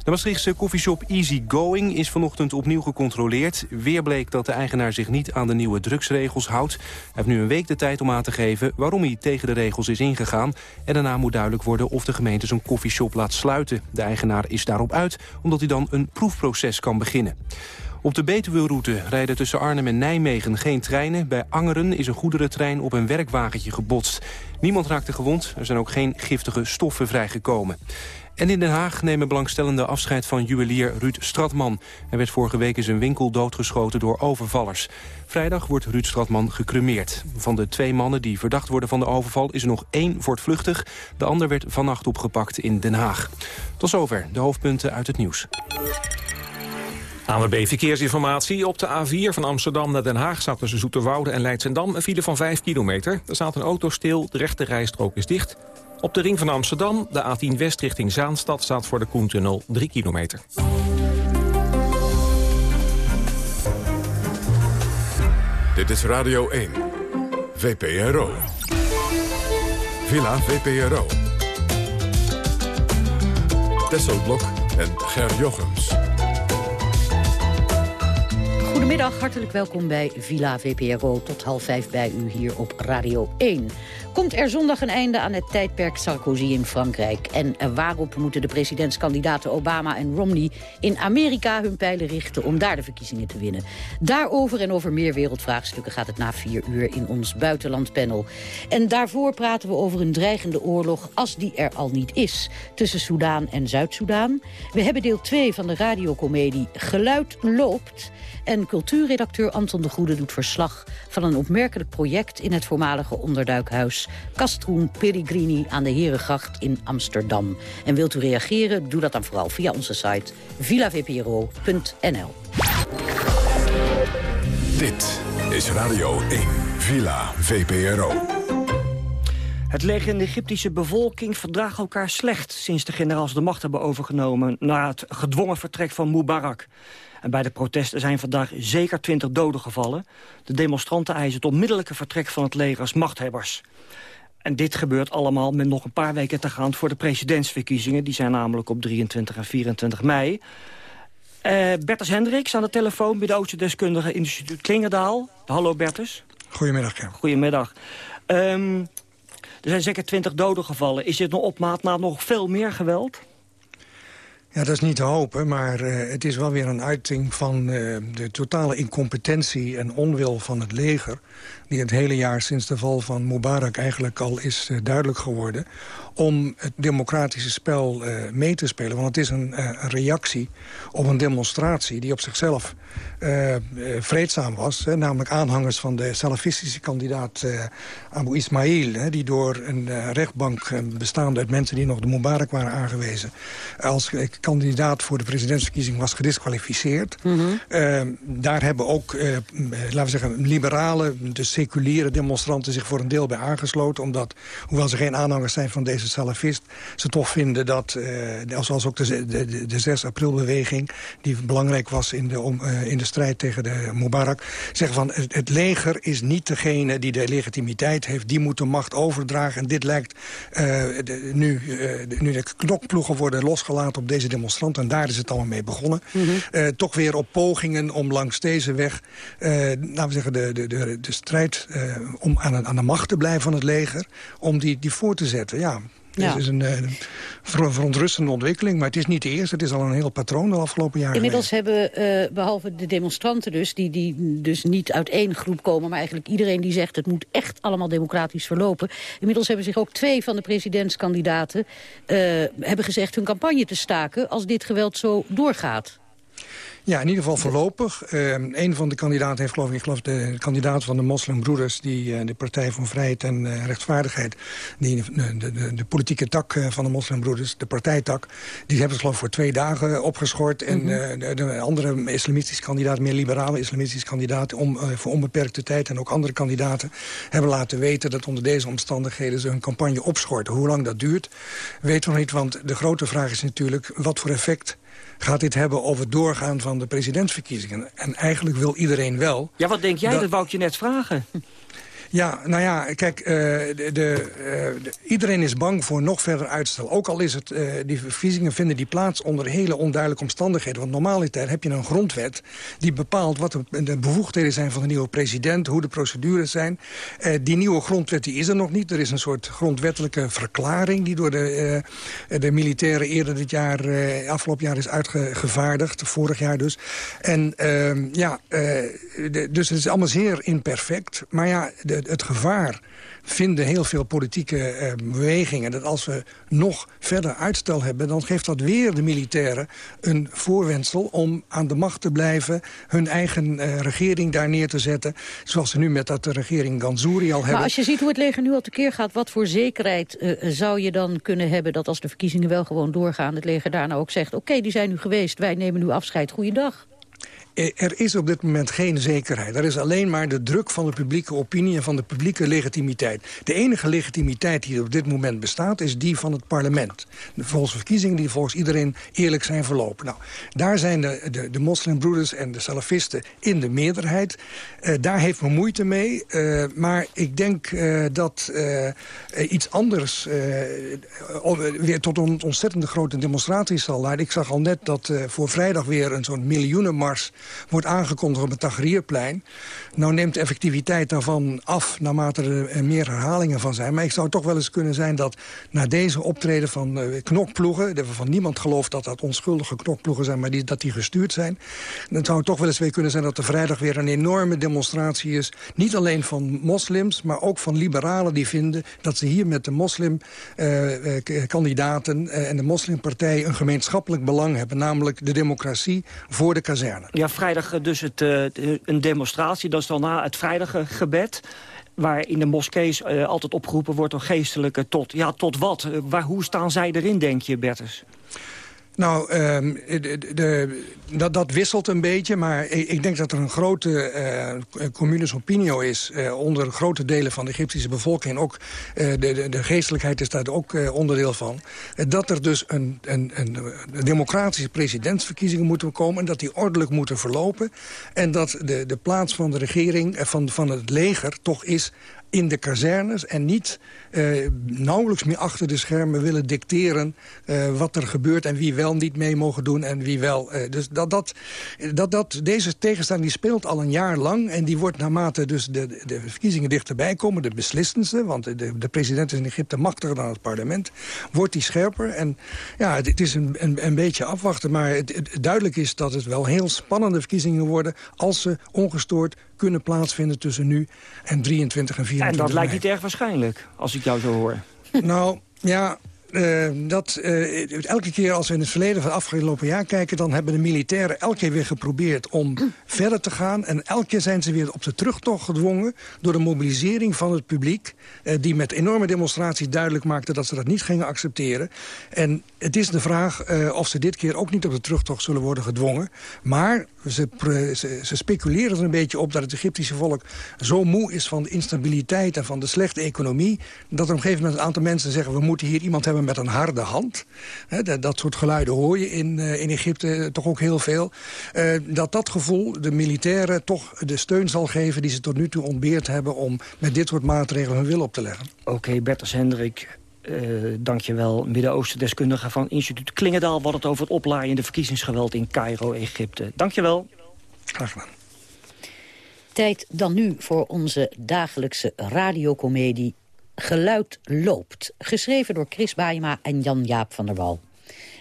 De Maastrichtse koffieshop Easy Going is vanochtend opnieuw gecontroleerd. Weer bleek dat de eigenaar zich niet aan de nieuwe drugsregels houdt. Hij heeft nu een week de tijd om aan te geven waarom hij tegen de regels is ingegaan. En daarna moet duidelijk worden of de gemeente zijn koffieshop laat sluiten. De eigenaar is daarop uit, omdat hij dan een proefproces kan beginnen. Op de Betuwe-route rijden tussen Arnhem en Nijmegen geen treinen. Bij Angeren is een goederentrein op een werkwagentje gebotst. Niemand raakte gewond, er zijn ook geen giftige stoffen vrijgekomen. En in Den Haag nemen belangstellende afscheid van juwelier Ruud Stratman. Hij werd vorige week in zijn winkel doodgeschoten door overvallers. Vrijdag wordt Ruud Stratman gecremeerd. Van de twee mannen die verdacht worden van de overval is er nog één voortvluchtig. De ander werd vannacht opgepakt in Den Haag. Tot zover de hoofdpunten uit het nieuws. ANWB Verkeersinformatie. Op de A4 van Amsterdam naar Den Haag staat tussen Zoeterwoude en Leidsendam een file van 5 kilometer. Er staat een auto stil, de rechte rijstrook is dicht. Op de ring van Amsterdam, de A10 West richting Zaanstad... staat voor de Koentunnel 3 kilometer. Dit is Radio 1. VPRO. Villa VPRO. Tesselblok en Ger Jochems. Goedemiddag, hartelijk welkom bij Villa VPRO. Tot half vijf bij u hier op Radio 1. Komt er zondag een einde aan het tijdperk Sarkozy in Frankrijk? En waarop moeten de presidentskandidaten Obama en Romney in Amerika hun pijlen richten om daar de verkiezingen te winnen? Daarover en over meer wereldvraagstukken gaat het na vier uur in ons buitenlandpanel. En daarvoor praten we over een dreigende oorlog, als die er al niet is, tussen Soudaan en Zuid-Soedan. We hebben deel 2 van de radiocomedie Geluid loopt... En cultuurredacteur Anton de Goede doet verslag van een opmerkelijk project in het voormalige onderduikhuis Castroen Pellegrini aan de Herengracht in Amsterdam. En wilt u reageren? Doe dat dan vooral via onze site villavpro.nl. Dit is Radio 1, Villa VPRO. Het leger en de Egyptische bevolking verdragen elkaar slecht... sinds de generaals de macht hebben overgenomen... na het gedwongen vertrek van Mubarak. En bij de protesten zijn vandaag zeker twintig doden gevallen. De demonstranten eisen het onmiddellijke vertrek van het leger als machthebbers. En dit gebeurt allemaal met nog een paar weken te gaan voor de presidentsverkiezingen. Die zijn namelijk op 23 en 24 mei. Uh, Bertus Hendricks aan de telefoon, Midden-Oosten deskundige instituut Klingendaal. Hallo Bertus. Goedemiddag, Ken. Goedemiddag. Um, er zijn zeker twintig doden gevallen. Is dit nog op maat na nog veel meer geweld? Ja, dat is niet te hopen, maar uh, het is wel weer een uiting van uh, de totale incompetentie en onwil van het leger... die het hele jaar sinds de val van Mubarak eigenlijk al is uh, duidelijk geworden... om het democratische spel mee te spelen. Want het is een, een, reactie op een demonstratie die op zichzelf vreedzaam was. Hè, namelijk aanhangers van de salafistische kandidaat Abu Ismail... Hè, die door een rechtbank bestaande uit mensen die nog de Mubarak waren aangewezen... als kandidaat voor de presidentsverkiezing was gedisqualificeerd. Mhm. daar hebben ook, laten we zeggen, liberale, de seculiere demonstranten zich voor een deel bij aangesloten. Omdat, hoewel ze geen aanhangers zijn van deze salafist, ze toch vinden dat, uh, zoals ook de, de, de 6 april beweging, die belangrijk was in de, om, in de strijd tegen de Mubarak, zeggen van het, het, leger is niet degene die de legitimiteit heeft, die moet de macht overdragen. En dit lijkt de, nu, nu de knokploegen worden losgelaten op deze demonstranten. En daar is het allemaal mee begonnen. uh, toch weer op pogingen om langs deze weg... Laten we zeggen, de, de, de, de strijd uh, om aan, aan de macht te blijven van het leger... om die, die voor te zetten. Ja, Het is een, een verontrustende ontwikkeling, maar het is niet de eerste. Het is al een heel patroon de afgelopen jaren. Inmiddels hebben, uh, behalve de demonstranten dus... Die, die dus niet uit één groep komen... maar eigenlijk iedereen die zegt... het moet echt allemaal democratisch verlopen. Inmiddels hebben zich ook twee van de presidentskandidaten... Uh, hebben gezegd hun campagne te staken... als dit geweld zo doorgaat. Ja, in ieder geval voorlopig. Uh, een van de kandidaten heeft, geloof ik, ik geloof de kandidaat van de moslimbroeders... die uh, de Partij van Vrijheid en uh, Rechtvaardigheid... Die, de, de, de politieke tak van de moslimbroeders, de partijtak... die hebben ze geloof ik voor twee dagen opgeschort. En mm -hmm. de, de, andere islamitische kandidaat, meer liberale islamitische kandidaat... Om, voor onbeperkte tijd en ook andere kandidaten... hebben laten weten dat onder deze omstandigheden... ze hun campagne opschorten. Hoe lang dat duurt, weten we nog niet. Want de grote vraag is natuurlijk wat voor effect gaat dit hebben over het doorgaan van de presidentsverkiezingen. En eigenlijk wil iedereen wel... Ja, wat denk jij? Dat, dat wou ik je net vragen. Ja, nou ja, kijk, uh, de, uh, de, iedereen is bang voor nog verder uitstel. Ook al is het, uh, die verkiezingen vinden die plaats onder hele onduidelijke omstandigheden. Want normaliter heb je een grondwet die bepaalt wat de, de bevoegdheden zijn van de nieuwe president, hoe de procedures zijn. die nieuwe grondwet die is er nog niet. Er is een soort grondwettelijke verklaring die door de, de militairen eerder dit jaar, afgelopen jaar is uitgevaardigd, vorig jaar dus. En ehm, ja, dus het is allemaal zeer imperfect. Maar ja, de, het gevaar vinden heel veel politieke eh, bewegingen... dat als we nog verder uitstel hebben... dan geeft dat weer de militairen een voorwendsel om aan de macht te blijven... hun eigen eh, regering daar neer te zetten. Zoals ze nu met dat de regering Ganzouri al hebben. Maar als je ziet hoe het leger nu al tekeer gaat... wat voor zekerheid uh, zou je dan kunnen hebben dat als de verkiezingen wel gewoon doorgaan... het leger daarna ook zegt, oké, die zijn nu geweest, wij nemen nu afscheid, goeiedag. Er is op dit moment geen zekerheid. Er is alleen maar de druk van de publieke opinie en van de publieke legitimiteit. De enige legitimiteit die op dit moment bestaat is die van het parlement. Volgens verkiezingen die volgens iedereen eerlijk zijn verlopen. Nou, daar zijn de, de, de moslimbroeders en de salafisten in de meerderheid. Uh, daar heeft men moeite mee. Uh, maar ik denk dat iets anders weer tot een ontzettende grote demonstratie zal leiden. Ik zag al net dat voor vrijdag weer een zo'n miljoenenmars wordt aangekondigd op het Tagrierplein. Nou neemt de effectiviteit daarvan af naarmate er meer herhalingen van zijn. Maar ik zou toch wel eens kunnen zijn dat na deze optreden van uh, knokploegen... waarvan niemand gelooft dat dat onschuldige knokploegen zijn... maar die, dat die gestuurd zijn... dan zou het toch wel eens weer kunnen zijn dat er vrijdag weer een enorme demonstratie is. Niet alleen van moslims, maar ook van liberalen die vinden... dat ze hier met de moslimkandidaten uh, en de moslimpartij... een gemeenschappelijk belang hebben, namelijk de democratie voor de kazerne. Ja, vrijdag dus het, uh, een demonstratie, dat is dan na het vrijdaggebed waar in de moskees altijd opgeroepen wordt door geestelijke tot, ja, tot wat? Waar, hoe staan zij erin, denk je, Bertus? Nou, um, de, dat, dat wisselt een beetje, maar ik, ik denk dat er een grote uh, communis opinio is... Uh, onder grote delen van de Egyptische bevolking. Ook uh, de, geestelijkheid is daar ook onderdeel van. dat er dus een, democratische presidentsverkiezingen moeten komen... en dat die ordelijk moeten verlopen. En dat de, de plaats van de regering, van, van het leger, toch is in de kazernes en niet uh, nauwelijks meer achter de schermen willen dicteren uh, wat er gebeurt en wie wel niet mee mogen doen en wie wel. Uh, dus dat, dat, dat, dat, deze tegenstelling die speelt al een jaar lang en die wordt naarmate dus de, de verkiezingen dichterbij komen, de beslissendste, want de, de president is in Egypte machtiger dan het parlement, wordt die scherper. En ja, het, is een, een, een, beetje afwachten, maar het, duidelijk is dat het wel heel spannende verkiezingen worden als ze ongestoord kunnen plaatsvinden tussen nu en 23 en 24 En dat lijkt niet erg waarschijnlijk, als ik jou zo hoor. Nou, ja, uh, dat, uh, elke keer als we in het verleden van het afgelopen jaar kijken... dan hebben de militairen elke keer weer geprobeerd om verder te gaan. En elke keer zijn ze weer op de terugtocht gedwongen... door de mobilisering van het publiek... Uh, die met enorme demonstraties duidelijk maakte dat ze dat niet gingen accepteren. En het is de vraag of ze dit keer ook niet op de terugtocht zullen worden gedwongen. Maar ze, ze, ze, speculeren er een beetje op dat het Egyptische volk zo moe is van de instabiliteit en van de slechte economie... dat er op een gegeven moment een aantal mensen zeggen... we moeten hier iemand hebben met een harde hand. dat, dat, soort geluiden hoor je in, uh, in Egypte toch ook heel veel. Uh, dat dat gevoel de militairen toch de steun zal geven... die ze tot nu toe ontbeerd hebben om met dit soort maatregelen hun wil op te leggen. Oké, okay, Bertus Hendrik, uh, dankjewel, Midden-Oosten-deskundige van instituut Klingendaal... wat het over het oplaaiende verkiezingsgeweld in Cairo, Egypte. Dankjewel. Graag gedaan. Tijd dan nu voor onze dagelijkse radiocomedie Geluid loopt. Geschreven door Chris Baayema en Jan-Jaap van der Wal.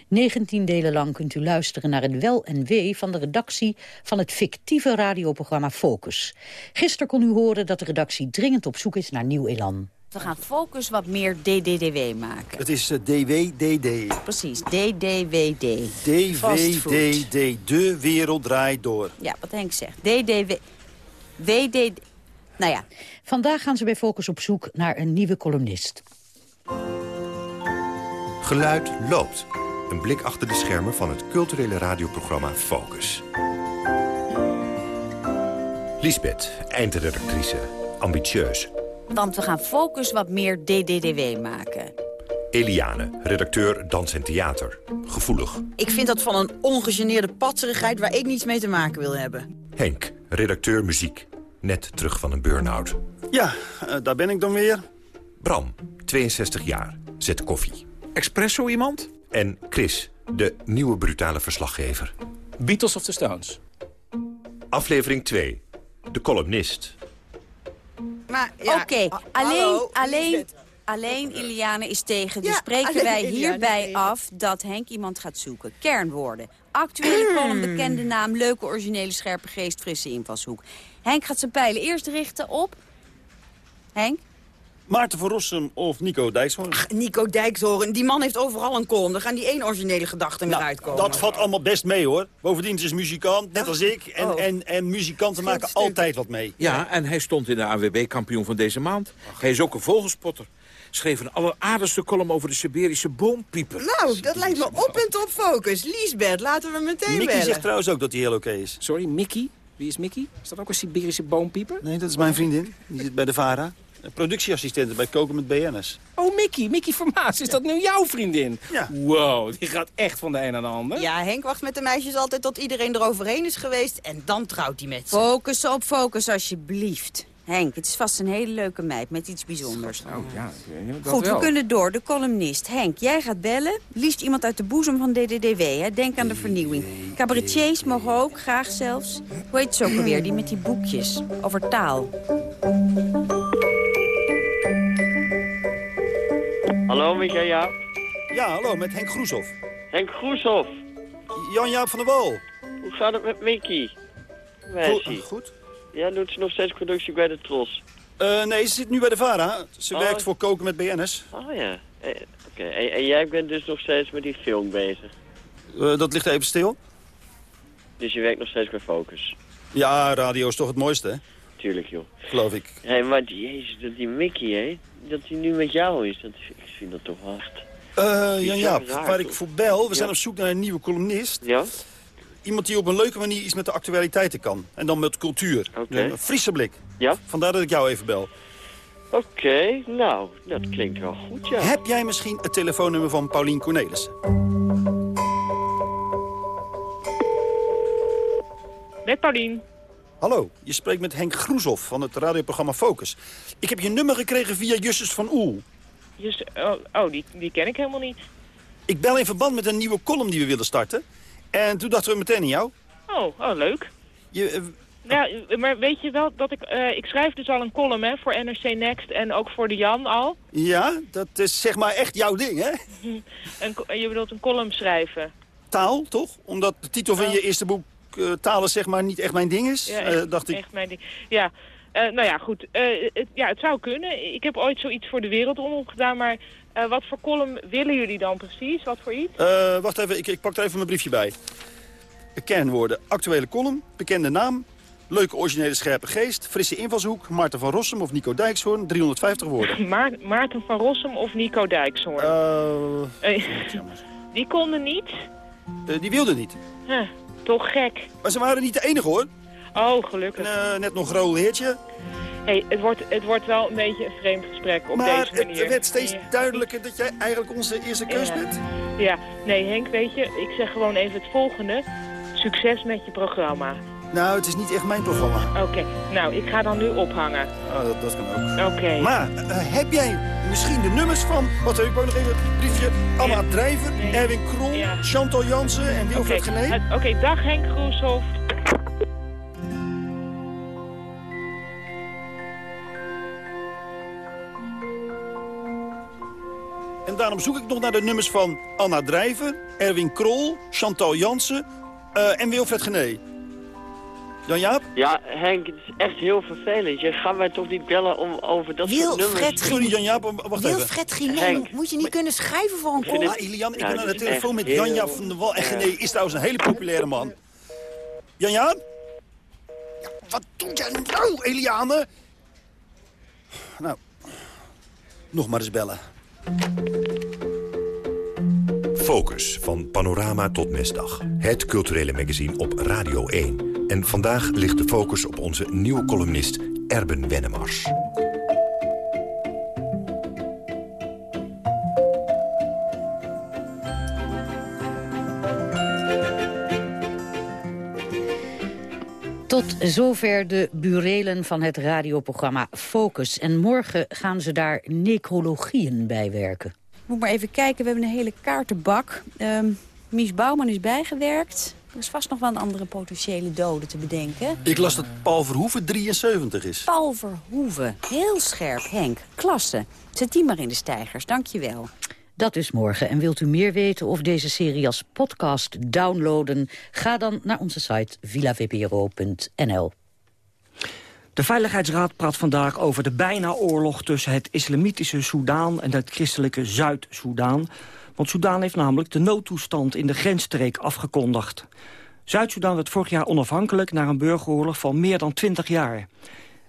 19 delen lang kunt u luisteren naar het wel en wee van de redactie van het fictieve radioprogramma Focus. Gisteren kon u horen dat de redactie dringend op zoek is naar nieuw elan. We gaan Focus wat meer DDDW maken. Het is uh, DWDD. Precies, DDWD. DWDD. De wereld draait door. Ja, wat Henk zegt. DDW... WD... Nou ja. Vandaag gaan ze bij Focus op zoek naar een nieuwe columnist. Geluid loopt. Een blik achter de schermen van het culturele radioprogramma Focus. Lisbeth, eindredactrice. Ambitieus. Want we gaan Focus wat meer DDDW maken. Eliane, redacteur Dans en Theater. Gevoelig. Ik vind dat van een ongegeneerde patserigheid waar ik niets mee te maken wil hebben. Henk, redacteur muziek. Net terug van een burn-out. Ja, uh, daar ben ik dan weer. Bram, 62 jaar. Zet koffie. Espresso iemand? En Chris, de nieuwe brutale verslaggever. Beatles of the Stones? Aflevering 2. De columnist. Ja, Oké, okay. alleen, alleen, alleen Iliane is tegen. Dus ja, spreken wij hierbij af dat Henk iemand gaat zoeken. Kernwoorden. Actuele column, bekende naam, leuke originele scherpe geest, frisse invalshoek. Henk gaat zijn pijlen eerst richten op... Henk? Maarten van Rossum of Nico Dijkshoorn? Ach, Nico Dijkshoorn, die man heeft overal een column. Daar gaan die één originele gedachten nou, mee uitkomen. Dat valt allemaal best mee, hoor. Bovendien is hij muzikant, net als ik. En, Oh. en, en muzikanten maken altijd wat mee. Ja, en hij stond in de AWB-kampioen van deze maand. Hij is ook een vogelspotter. Schreef een alleraardigste column over de Siberische boompieper. Nou, dat lijkt me op en top focus. Liesbeth, laten we meteen Mickey bellen. zegt trouwens ook dat hij heel oké is. Sorry, Mickey? Wie is Mickey? Is dat ook een Siberische boompieper? Nee, dat is mijn vriendin. Die zit bij de VARA. Productieassistente bij Koken met BN'ers. Oh, Mickey. Mickey Vermaas. Is dat nu jouw vriendin? Ja. Wow, die gaat echt van de een naar de ander. Ja, Henk wacht met de meisjes altijd tot iedereen eroverheen is geweest. En dan trouwt hij met ze. Focus op focus, alsjeblieft. Henk, het is vast een hele leuke meid met iets bijzonders. Oh, ja, dat Goed, wel. we kunnen door. De columnist. Henk, jij gaat bellen. Liefst iemand uit de boezem van DDDW. Hè? Denk aan de vernieuwing. Cabaretiers mogen ook, graag zelfs. Hoe heet ze ook alweer, die met die boekjes? Over taal. Hallo, met jij Jaap? Ja, hallo, met Henk Groeshoff. Henk Groeshoff. Jan-Jaap van der Wal. Hoe gaat het met Mickey? Hij? Goed. Ja, doet ze nog steeds productie bij de Tros? Eh, nee, ze zit nu bij de VARA. Ze Oh. werkt voor Koken met BN'ers. Oh ja. Eh, Oké, en, en jij bent dus nog steeds met die film bezig? Eh, dat ligt even stil. Dus je werkt nog steeds bij Focus? Ja, radio is toch het mooiste, hè? Tuurlijk, joh. Geloof ik. Hé, hey, maar jezus, dat die Mickey, hè? Dat hij nu met jou is, dat, ik vind dat toch echt... Eh Jan-Jaap, Bizar, waar ik voor bel, we Ja. zijn op zoek naar een nieuwe columnist. Ja? Iemand die op een leuke manier iets met de actualiteiten kan. En dan met cultuur. Een frisse blik. Ja? Vandaar dat ik jou even bel. Oké, nou, dat klinkt wel goed, ja. Heb jij misschien het telefoonnummer van Paulien Cornelissen? Met Paulien. Hallo, je spreekt met Henk Groeshoff van het radioprogramma Focus. Ik heb je nummer gekregen via Justus van Oel. Oh, oh die, die ken ik helemaal niet. Ik bel in verband met een nieuwe column die we willen starten. En toen dachten we meteen aan jou. Oh, oh leuk. Je, eh, Ja, maar weet je wel dat ik... eh, ik schrijf dus al een column hè, voor NRC Next en ook voor de Jan al. ja, dat is zeg maar echt jouw ding, hè? Een, co- je bedoelt een column schrijven. Taal, toch? Omdat de titel van je eerste boek eh, is zeg maar niet echt mijn ding is. Oh. Ja, eh, dacht ik, echt mijn ding. Ja, eh, nou ja, goed. Eh, het, ja, het zou kunnen. Ik heb ooit zoiets voor de wereldomroep gedaan, maar eh, wat voor column willen jullie dan precies? Wat voor iets? Eh, wacht even, ik, ik pak er even mijn briefje bij. Kernwoorden, actuele column, bekende naam... leuke originele scherpe geest, frisse invalshoek... Maarten van Rossum of Nico Dijkshoorn, 350 woorden. Maar, Maarten van Rossum of Nico Dijkshoorn? Eh, die konden niet? die wilde niet. Huh, toch gek. Maar ze waren niet de enige, hoor. Oh, gelukkig. Net nog Roel Heertje. Hey, het, wordt, het wordt wel een beetje een vreemd gesprek op maar deze manier. het werd steeds Ja. duidelijker dat jij eigenlijk onze eerste keus Ja. bent. Ja, nee Henk, weet je, ik zeg gewoon even het volgende. Succes met je programma. Nou, het is niet echt mijn programma. Oké, nou, ik ga dan nu ophangen. Oh, dat, dat kan ook. Oké. Maar eh, heb jij misschien de nummers van... Wat heb ik ook nog even het briefje? Anna Drijver, Erwin Krol, Chantal Jansen en Wilfred Gené. het- Oké, dag Henk Groeshoff. En daarom zoek ik nog naar de nummers van Anna Drijven, Erwin Krol, Chantal Jansen uh, en Wilfred Gené. Jan-Jaap? Ja, Henk, het is echt heel vervelend. Je gaat mij toch niet bellen om over dat Wilfred soort nummers... Sorry, Jan-Jaap, wacht Wilfred even. Wilfred moet je niet kunnen schrijven voor een call? Ja, Ilian, ik ben aan de telefoon met Jan-Jaap van der Wal. En Gené is trouwens een hele populaire man. Jan-Jaap? Ja, wat doe jij nou, Eliane? Nou, nog maar eens bellen. Focus, van Panorama tot Mesdag. Het culturele magazine op Radio 1. En vandaag ligt de focus op onze nieuwe columnist Erben Wennemars. Tot zover de burelen van het radioprogramma Focus. En morgen gaan ze daar necrologieën bij werken. Moet maar even kijken, we hebben een hele kaartenbak. Um, Mies Bouwman is bijgewerkt. Er is vast nog wel een andere potentiële dode te bedenken. Ik las dat Paul Verhoeven 73 is. Paul Verhoeven. Heel scherp, Henk. Klasse. Zet die maar in de stijgers. Dank je wel. Dat is morgen. En wilt u meer weten of deze serie als podcast downloaden? Ga dan naar onze site villavpro.nl. De Veiligheidsraad praat vandaag over de bijna-oorlog... tussen het islamitische Soudaan en het christelijke Zuid-Soedan. Want Soudaan heeft namelijk de noodtoestand in de grensstreek afgekondigd. Zuid-Soedan werd vorig jaar onafhankelijk... na een burgeroorlog van meer dan 20 jaar.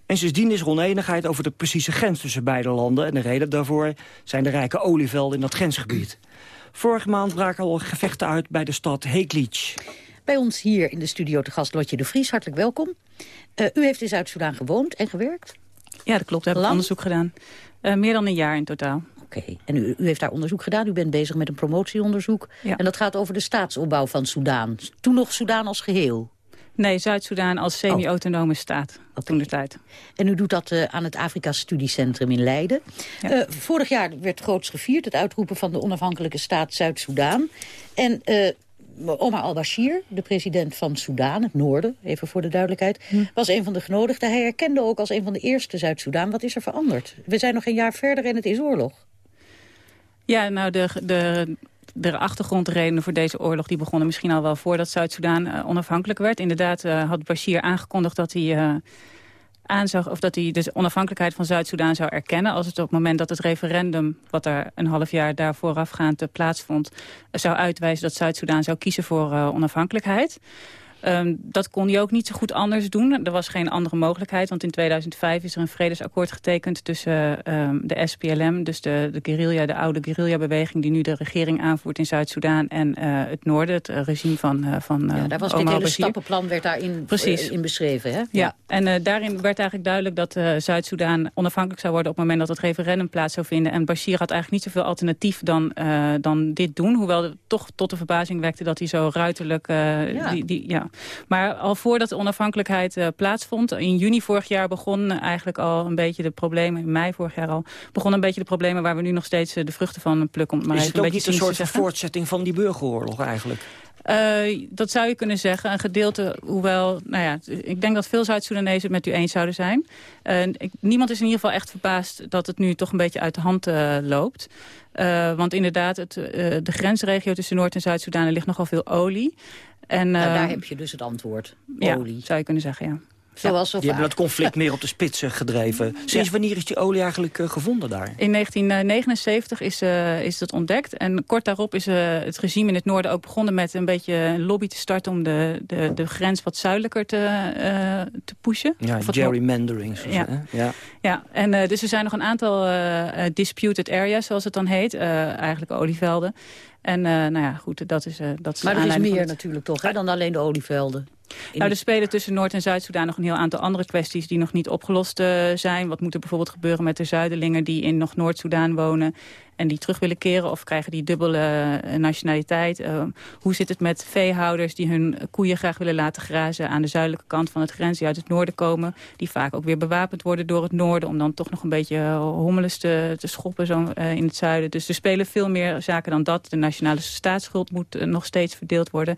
En sindsdien is er oneenigheid over de precieze grens tussen beide landen. En de reden daarvoor zijn de rijke olievelden in dat grensgebied. Vorige maand braken al gevechten uit bij de stad Heeklic. Bij ons hier in de studio te gast Lotje de Vries. Hartelijk welkom. Uh, u heeft in Zuid-Soedan gewoond en gewerkt? Ja, dat klopt. Ik heb onderzoek gedaan. Uh, meer dan een jaar in totaal. Oké, okay. en u, u, heeft daar onderzoek gedaan. U bent bezig met een promotieonderzoek. Ja. En dat gaat over de staatsopbouw van Soudaan. Toen nog Soudaan als geheel? Nee, Zuid-Soedan als semi-autonome staat. Okay. Toen de tijd. En u doet dat uh, aan het Afrika Studiecentrum in Leiden. Ja. Uh, vorig jaar werd groots gevierd het uitroepen van de onafhankelijke staat Zuid-Soedan. En uh, Omar al-Bashir, de president van Soedan, het noorden, even voor de duidelijkheid, hm. was een van de genodigden. Hij herkende ook als een van de eerste Zuid-Soedan. Wat is er veranderd? We zijn nog een jaar verder en het is oorlog. Ja, nou, de, de, de achtergrondredenen voor deze oorlog... die begonnen misschien al wel voordat Zuid-Soedan uh, onafhankelijk werd. Inderdaad uh, had Bashir aangekondigd dat hij... Uh, aanzag, of dat hij de onafhankelijkheid van Zuid-Soedan zou erkennen... als het op het moment dat het referendum, wat er een half jaar daar voorafgaand plaatsvond... zou uitwijzen dat Zuid-Soedan zou kiezen voor onafhankelijkheid. Um, dat kon hij ook niet zo goed anders doen. Er was geen andere mogelijkheid, want in 2005 is er een vredesakkoord getekend tussen um, de SPLM, dus de, de guerrilla, de oude guerrilla-beweging die nu de regering aanvoert in Zuid-Soedan en uh, het noorden, het uh, regime van uh, van Ja, daar was dit hele stappenplan werd daarin Precies. in beschreven, hè? Ja, ja. en daarin werd eigenlijk duidelijk dat Zuid-Soedan onafhankelijk zou worden op het moment dat het referendum plaats zou vinden. En Bashir had eigenlijk niet zoveel alternatief dan, dan dit doen, hoewel het toch tot de verbazing wekte dat hij zo ruiterlijk ja. Die, die, ja, maar al voordat de onafhankelijkheid uh, plaatsvond... in juni vorig jaar begon eigenlijk al een beetje de problemen... in mei vorig jaar al, begonnen een beetje de problemen... waar we nu nog steeds uh, de vruchten van plukken. Om maar Is het ook een beetje niet een soort voortzetting van die burgeroorlog eigenlijk? Uh, dat zou je kunnen zeggen. Een gedeelte, hoewel, nou ja, ik denk dat veel Zuid-Soedanezen het met u eens zouden zijn. Uh, ik, niemand is in ieder geval echt verbaasd dat het nu toch een beetje uit de hand uh, loopt. want inderdaad, het, de grensregio tussen Noord- en Zuid-Soedan ligt nogal veel olie. En, nou, daar heb je dus het antwoord. Olie. Ja, zou je kunnen zeggen, ja. Zoals ja, die hebben dat conflict meer op de spits gedreven. Sinds ja. wanneer is die olie eigenlijk uh, gevonden daar? In 1979 is, uh, is dat ontdekt. En kort daarop is uh, het regime in het noorden ook begonnen met een beetje een lobby te starten... om de, de, de grens wat zuidelijker te, te pushen. Ja, gerrymandering. Ja. ja. ja, en dus er zijn nog een aantal disputed areas, zoals het dan heet. eigenlijk olievelden. En nou ja, goed, dat is, dat is Maar er is meer natuurlijk toch, hè, dan alleen de olievelden. Nou, er spelen tussen Noord- en Zuid-Soedan nog een heel aantal andere kwesties die nog niet opgelost uh, zijn. Wat moet er bijvoorbeeld gebeuren met de Zuiderlingen die in nog Noord-Soedan wonen en die terug willen keren of krijgen die dubbele uh, nationaliteit? Uh, hoe zit het met veehouders die hun koeien graag willen laten grazen aan de zuidelijke kant van het grens die uit het noorden komen, die vaak ook weer bewapend worden door het noorden om dan toch nog een beetje hommeles te, te schoppen zo, in het zuiden. Dus er spelen veel meer zaken dan dat. De nationale staatsschuld moet nog steeds verdeeld worden.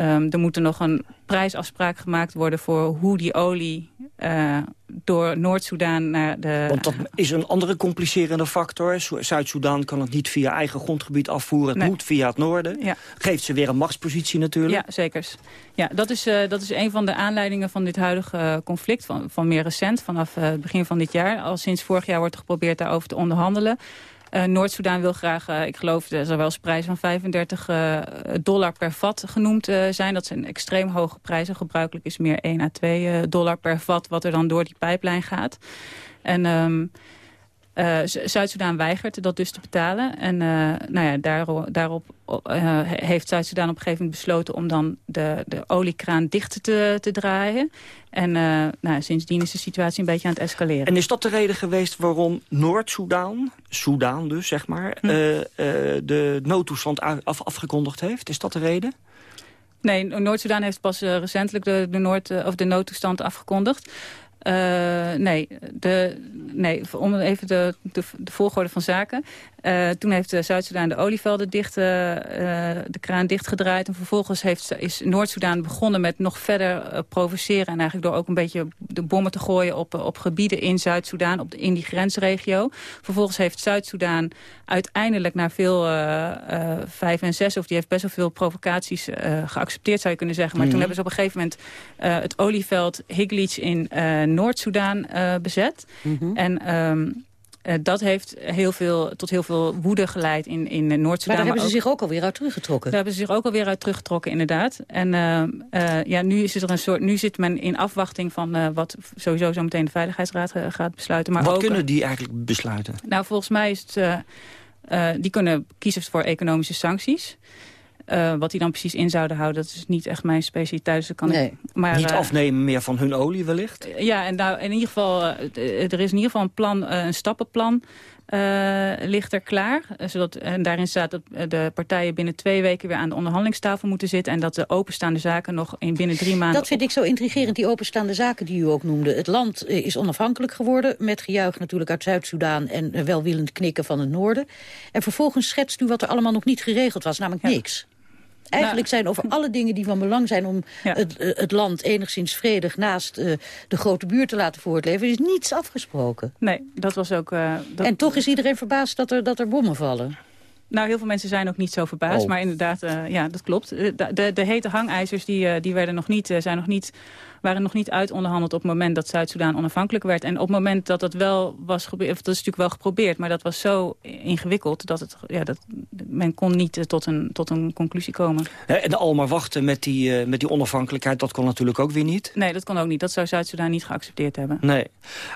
Um, er moet er nog een prijsafspraak gemaakt worden voor hoe die olie uh, door Noord-Soedan naar de... Want dat is een andere complicerende factor. Zuid-Soedan kan het niet via eigen grondgebied afvoeren. Het moet via het noorden. Ja. Geeft ze weer een machtspositie natuurlijk. Ja, zeker. Ja, dat is, uh, dat is een van de aanleidingen van dit huidige conflict. Van, van meer recent, vanaf uh, het begin van dit jaar. Al sinds vorig jaar wordt er geprobeerd daarover te onderhandelen. Uh, Noord-Soedan wil graag, uh, ik geloof, er zal wel eens prijs van 35 uh, dollar per vat genoemd zijn. Dat zijn extreem hoge prijzen. Gebruikelijk is meer 1 à 2 dollar per vat wat er dan door die pijplijn gaat. En um, uh, Zuid-Soedan weigert dat dus te betalen. En uh, nou ja, daarop, daarop uh, heeft Zuid-Soedan op een gegeven moment besloten... om dan de, de oliekraan dicht te, te draaien. En nou, sindsdien is de situatie een beetje aan het escaleren. En is dat de reden geweest waarom Noord-Soedan, Soedan dus zeg maar... Hm. de noodtoestand af, afgekondigd heeft? Is dat de reden? Nee, Noord-Soedan heeft pas recentelijk de, de, Noord, of de noodtoestand afgekondigd. Uh, nee, de, nee, om even de, de, de volgorde van zaken. Uh, toen heeft Zuid-Soedan de olievelden dicht, uh, de kraan dichtgedraaid. En vervolgens heeft, is Noord-Soedan begonnen met nog verder provoceren. En eigenlijk door ook een beetje de bommen te gooien op, op gebieden in Zuid-Soedan. In die grensregio. Vervolgens heeft Zuid-Soedan uiteindelijk naar veel vijf en zes... of die heeft best wel veel provocaties geaccepteerd zou je kunnen zeggen. Maar toen mhm. hebben ze op een gegeven moment het olieveld Higlich in Noord-Soedan bezet. Mhm. En... Um, uh, dat heeft heel veel, tot heel veel woede geleid in, in Noord-Soedan. Maar daar hebben ze zich ook alweer uit teruggetrokken. Daar hebben ze zich ook alweer uit teruggetrokken, inderdaad. En uh, uh, ja, nu, is er een soort, nu zit men in afwachting van wat sowieso zo meteen de Veiligheidsraad gaat besluiten. Maar wat ook, kunnen die eigenlijk besluiten? Nou, volgens mij is het... die kunnen kiezen voor economische sancties. Uh, wat die dan precies in zouden houden, dat is niet echt mijn specialiteit. Dus kan nee. ik, maar, niet uh, afnemen meer van hun olie wellicht? Ja, en nou, in ieder geval, uh, er is in ieder geval een plan, een stappenplan uh, ligt er klaar. Zodat, en daarin staat dat de partijen binnen twee weken weer aan de onderhandelingstafel moeten zitten. En dat de openstaande zaken nog in binnen drie maanden... Dat vind ik zo intrigerend, die openstaande zaken die u ook noemde. Het land is onafhankelijk geworden, met gejuich natuurlijk uit Zuid-Soedan... en welwillend knikken van het noorden. En vervolgens schetst u wat er allemaal nog niet geregeld was, namelijk ja. niks. Eigenlijk nou, zijn over alle dingen die van belang zijn om ja. het, het, land enigszins vredig naast uh, de grote buurt te laten voortleven, is niets afgesproken. Nee, dat was ook... Uh, dat... En toch is iedereen verbaasd dat er, dat er bommen vallen. Nou, heel veel mensen zijn ook niet zo verbaasd, oh. maar inderdaad, uh, ja, dat klopt. De, de, de hete hangijzers die, die werden nog niet, zijn nog niet waren nog niet uitonderhandeld op het moment dat Zuid-Soedan onafhankelijk werd. En op het moment dat dat wel was gebeurd, dat is natuurlijk wel geprobeerd, maar dat was zo ingewikkeld dat, het, ja, dat men kon niet tot een, tot een conclusie komen. En al maar wachten met die, uh, met die onafhankelijkheid, dat kon natuurlijk ook weer niet? Nee, dat kon ook niet. Dat zou Zuid-Soedan niet geaccepteerd hebben. Nee.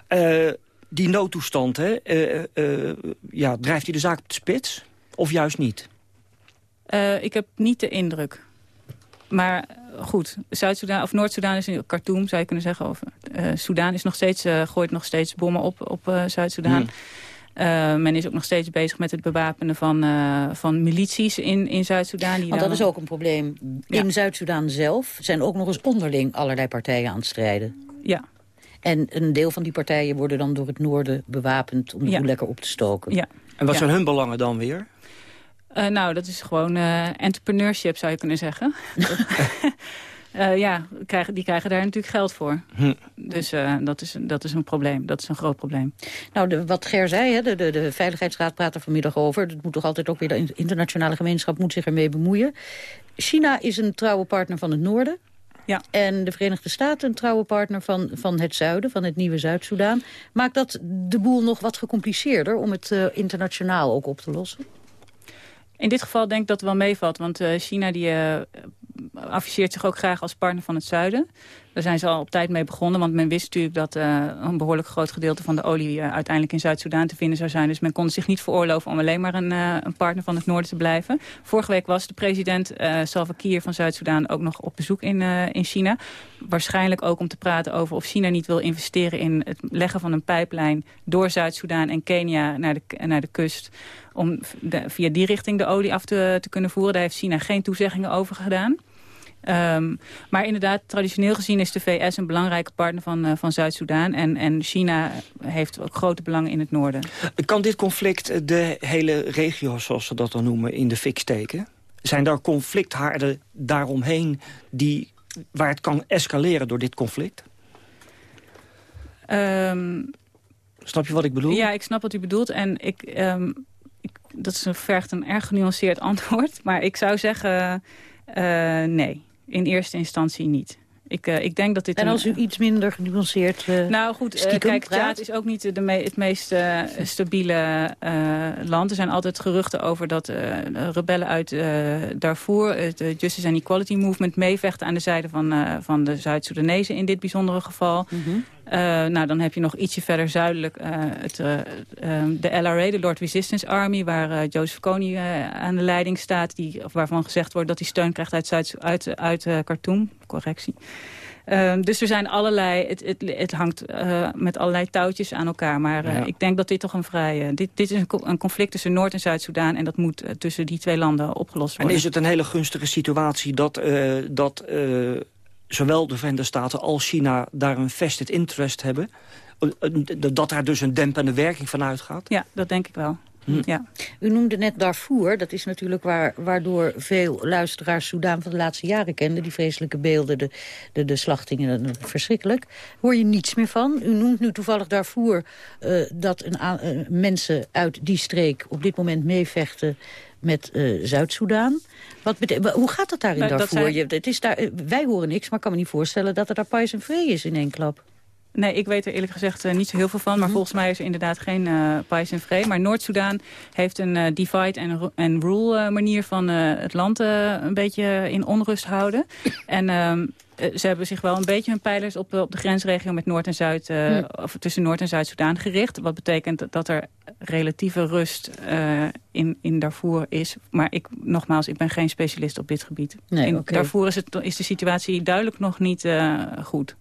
Uh, die noodtoestand, hè, uh, ja, drijft hij de zaak op de spits? Of juist niet? ik heb niet de indruk. Maar goed, Zuid-Soedan of Noord-Soedan is een Khartoum, zou je kunnen zeggen. Of Soedan is nog steeds, gooit nog steeds bommen op, op Zuid-Soedan. Hmm. Men is ook nog steeds bezig met het bewapenen van, van milities in, in Zuid-Soedan. Want dat is ook een probleem. In ja. Zuid-Soedan zelf zijn ook nog eens onderling allerlei partijen aan het strijden. Ja. En een deel van die partijen worden dan door het noorden bewapend om de ja. boel lekker op te stoken. Ja. En wat zijn hun belangen dan weer? Uh, nou, dat is gewoon uh, entrepreneurship, zou je kunnen zeggen. uh, ja, krijgen, die krijgen daar natuurlijk geld voor. Hm. Dus dat, is, dat is een probleem. Dat is een groot probleem. Nou, de, wat Ger zei, hè, de, de, de Veiligheidsraad praat er vanmiddag over. Dat moet toch altijd ook weer de internationale gemeenschap moet zich ermee bemoeien. China is een trouwe partner van het noorden. Ja. En de Verenigde Staten een trouwe partner van, van het zuiden, van het nieuwe Zuid-Soedan. Maakt dat de boel nog wat gecompliceerder om het internationaal ook op te lossen? In dit geval denk ik dat het wel meevalt. Want China die, uh, afficheert zich ook graag als partner van het zuiden. Daar zijn ze al op tijd mee begonnen. Want men wist natuurlijk dat uh, een behoorlijk groot gedeelte van de olie... Uh, uiteindelijk in Zuid-Soedan te vinden zou zijn. Dus men kon zich niet veroorloven om alleen maar een, uh, een partner van het noorden te blijven. Vorige week was de president Salva Kiir van Zuid-Soedan ook nog op bezoek in, in China. Waarschijnlijk ook om te praten over of China niet wil investeren... in het leggen van een pijplijn door Zuid-Soedan en Kenia naar de, naar de kust om via die richting de olie af te, te kunnen voeren. Daar heeft China geen toezeggingen over gedaan. Um, maar inderdaad, traditioneel gezien is de VS een belangrijke partner van, uh, van Zuid-Soedan. En, en China heeft ook grote belangen in het noorden. Kan dit conflict de hele regio, zoals ze dat dan noemen, in de fik steken? Zijn er conflicthaarden daaromheen die, waar het kan escaleren door dit conflict? Um, snap je wat ik bedoel? Ja, ik snap wat u bedoelt. En ik, um, ik, dat is een, vergt een erg genuanceerd antwoord. Maar ik zou zeggen, uh, nee. In eerste instantie niet. Ik, uh, ik denk dat dit en als u iets minder genuanceerd uh, Nou goed, uh, kijk, Tjaad is ook niet de me het meest stabiele land. Er zijn altijd geruchten over dat rebellen uit Darfur... het Justice and Equality Movement meevechten aan de zijde van, van de Zuid-Soedanezen in dit bijzondere geval. Mm -hmm. Nou, dan heb je nog ietsje verder zuidelijk het, de LRA, de Lord Resistance Army... waar Joseph Kony aan de leiding staat, die, of waarvan gezegd wordt dat hij steun krijgt uit, Zuid, uit, uit Khartoum. Correctie. Uh, dus er zijn allerlei, het, het, het hangt met allerlei touwtjes aan elkaar. Maar ja. ik denk dat dit toch een vrij... dit, dit is een, een, conflict tussen Noord- en Zuid-Soedan... en dat moet tussen die twee landen opgelost worden. En is het een hele gunstige situatie dat, dat zowel de Verenigde Staten als China... daar een vested interest hebben? Dat daar dus een dempende werking van uitgaat? Ja, dat denk ik wel. Hm. Ja. U noemde net Darfur, dat is natuurlijk waar, waardoor veel luisteraars Soudaan van de laatste jaren kenden. Die vreselijke beelden, de, de, de slachtingen, verschrikkelijk. Hoor je niets meer van. U noemt nu toevallig Darfur uh, dat een uh, mensen uit die streek op dit moment meevechten met uh, Zuid-Soedan. Hoe gaat dat daar in Darfur? Zijn... Je, het is daar, wij horen niks, maar ik kan me niet voorstellen dat er daar pais en vree is in één klap. Nee, ik weet er eerlijk gezegd uh, niet zo heel veel van. Maar mm volgens mij is er inderdaad geen uh, pais en vree. Maar Noord-Soedan heeft een uh, divide and, rule manier van het land een beetje in onrust houden. en ehm, ze hebben zich wel een beetje hun pijlers op, op de grensregio met Noord en Zuid, mm. of tussen Noord en Zuid-Soedan gericht. Wat betekent dat er relatieve rust in, in Darfur is. Maar ik, nogmaals, ik ben geen specialist op dit gebied. Nee, in okay. Darfur is, het, is de situatie duidelijk nog niet goed.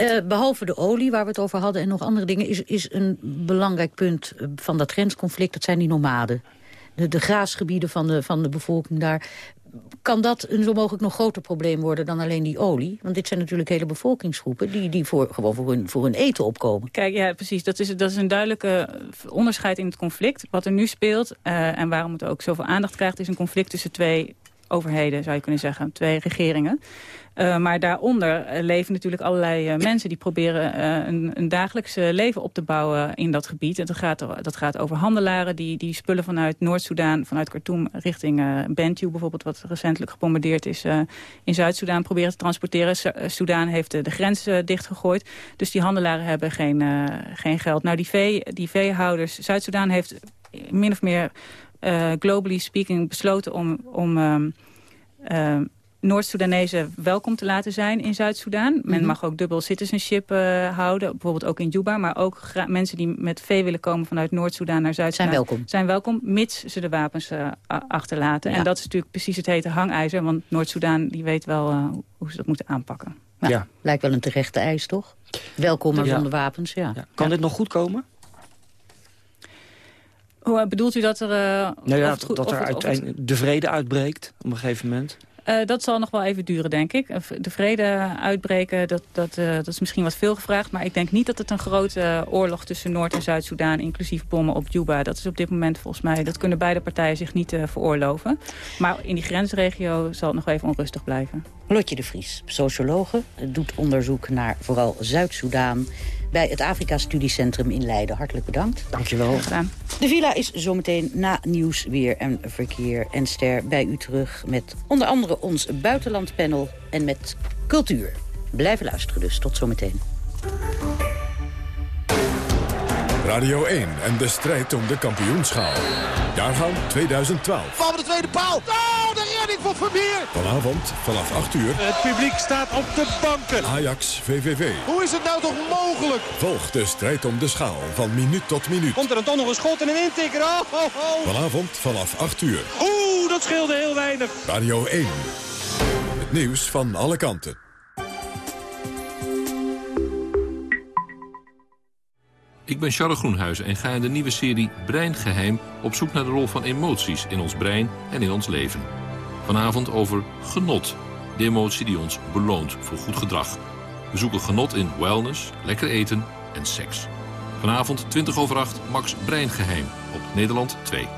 Uh, behalve de olie, waar we het over hadden, en nog andere dingen... is, is een belangrijk punt van dat grensconflict, dat zijn die nomaden. De, de graasgebieden van de, van de bevolking daar. Kan dat een zo mogelijk nog groter probleem worden dan alleen die olie? Want dit zijn natuurlijk hele bevolkingsgroepen... die, die voor, gewoon voor hun, voor hun eten opkomen. Kijk, ja, precies. Dat is, dat is een duidelijke onderscheid in het conflict. Wat er nu speelt, en waarom het ook zoveel aandacht krijgt... is een conflict tussen twee overheden, zou je kunnen zeggen. Twee regeringen. Uh, maar daaronder uh, leven natuurlijk allerlei uh, mensen... die proberen een, een dagelijks leven op te bouwen in dat gebied. En dat gaat, dat gaat over handelaren die, die spullen vanuit Noord-Soedan... vanuit Khartoum richting Bentiu bijvoorbeeld... wat recentelijk gebombardeerd is in Zuid-Soedan... proberen te transporteren. Soedan heeft de grens dichtgegooid. Dus die handelaren hebben geen, geen geld. Nou, die, vee, die veehouders... Zuid-Soedan heeft min of meer... globally speaking besloten om, om um, Noord-Soedanezen welkom te laten zijn in Zuid-Soedan. Men mm -hmm. mag ook dubbel citizenship uh, houden, bijvoorbeeld ook in Juba. Maar ook mensen die met vee willen komen vanuit Noord-Soedan naar Zuid-Soedan... Zijn welkom. Zijn welkom, mits ze de wapens uh, achterlaten. Ja. En dat is natuurlijk precies het hete hangijzer. Want Noord-Soedan weet wel uh, hoe ze dat moeten aanpakken. Nou, ja. Lijkt wel een terechte eis, toch? Welkom, maar ja. zonder wapens, ja. ja. Kan dit nog goed komen? Hoe bedoelt u dat er... nou ja, het, dat er uiteindelijk de vrede uitbreekt op een gegeven moment? Uh, dat zal nog wel even duren, denk ik. De vrede uitbreken, dat, dat, uh, dat is misschien wat veel gevraagd. Maar ik denk niet dat het een grote oorlog tussen Noord- en Zuid-Soedan... inclusief bommen op Juba, dat is op dit moment volgens mij... dat kunnen beide partijen zich niet veroorloven. Maar in die grensregio zal het nog even onrustig blijven. Lotje de Vries, sociologe, doet onderzoek naar vooral Zuid-Soedan bij het Afrika Studiecentrum in Leiden. Hartelijk bedankt. Dankjewel. Gedaan. De villa is zometeen na nieuws, weer en verkeer en ster bij u terug... met onder andere ons buitenlandpanel en met cultuur. Blijven luisteren dus. Tot zometeen. Radio 1 en de strijd om de kampioenschaal. Jaargang 2012. Van de tweede paal. Oh, de redding van Vermeer. Vanavond vanaf 8 uur. Het publiek staat op de banken. Ajax VVV. Hoe is het nou toch mogelijk? Volg de strijd om de schaal van minuut tot minuut. Komt er dan toch nog een schot en een intikker? Oh, oh, oh. Vanavond vanaf 8 uur. Oeh, dat scheelde heel weinig. Radio 1. Het nieuws van alle kanten. Ik ben Charles Groenhuizen en ga in de nieuwe serie Breingeheim... op zoek naar de rol van emoties in ons brein en in ons leven. Vanavond over genot. De emotie die ons beloont voor goed gedrag. We zoeken genot in wellness, lekker eten en seks. Vanavond 20 over 8, Max Breingeheim op Nederland 2.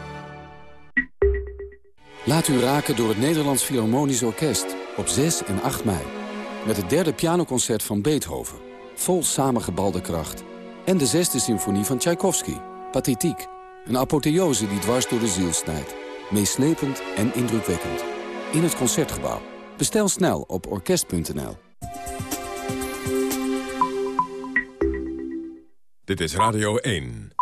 Laat u raken door het Nederlands Philharmonisch Orkest op 6 en 8 mei. Met het derde pianoconcert van Beethoven. Vol samengebalde kracht. En de zesde symfonie van Tchaikovsky. Pathetiek. Een apotheose die dwars door de ziel snijdt. Meeslepend en indrukwekkend. In het Concertgebouw. Bestel snel op orkest.nl. Dit is Radio 1.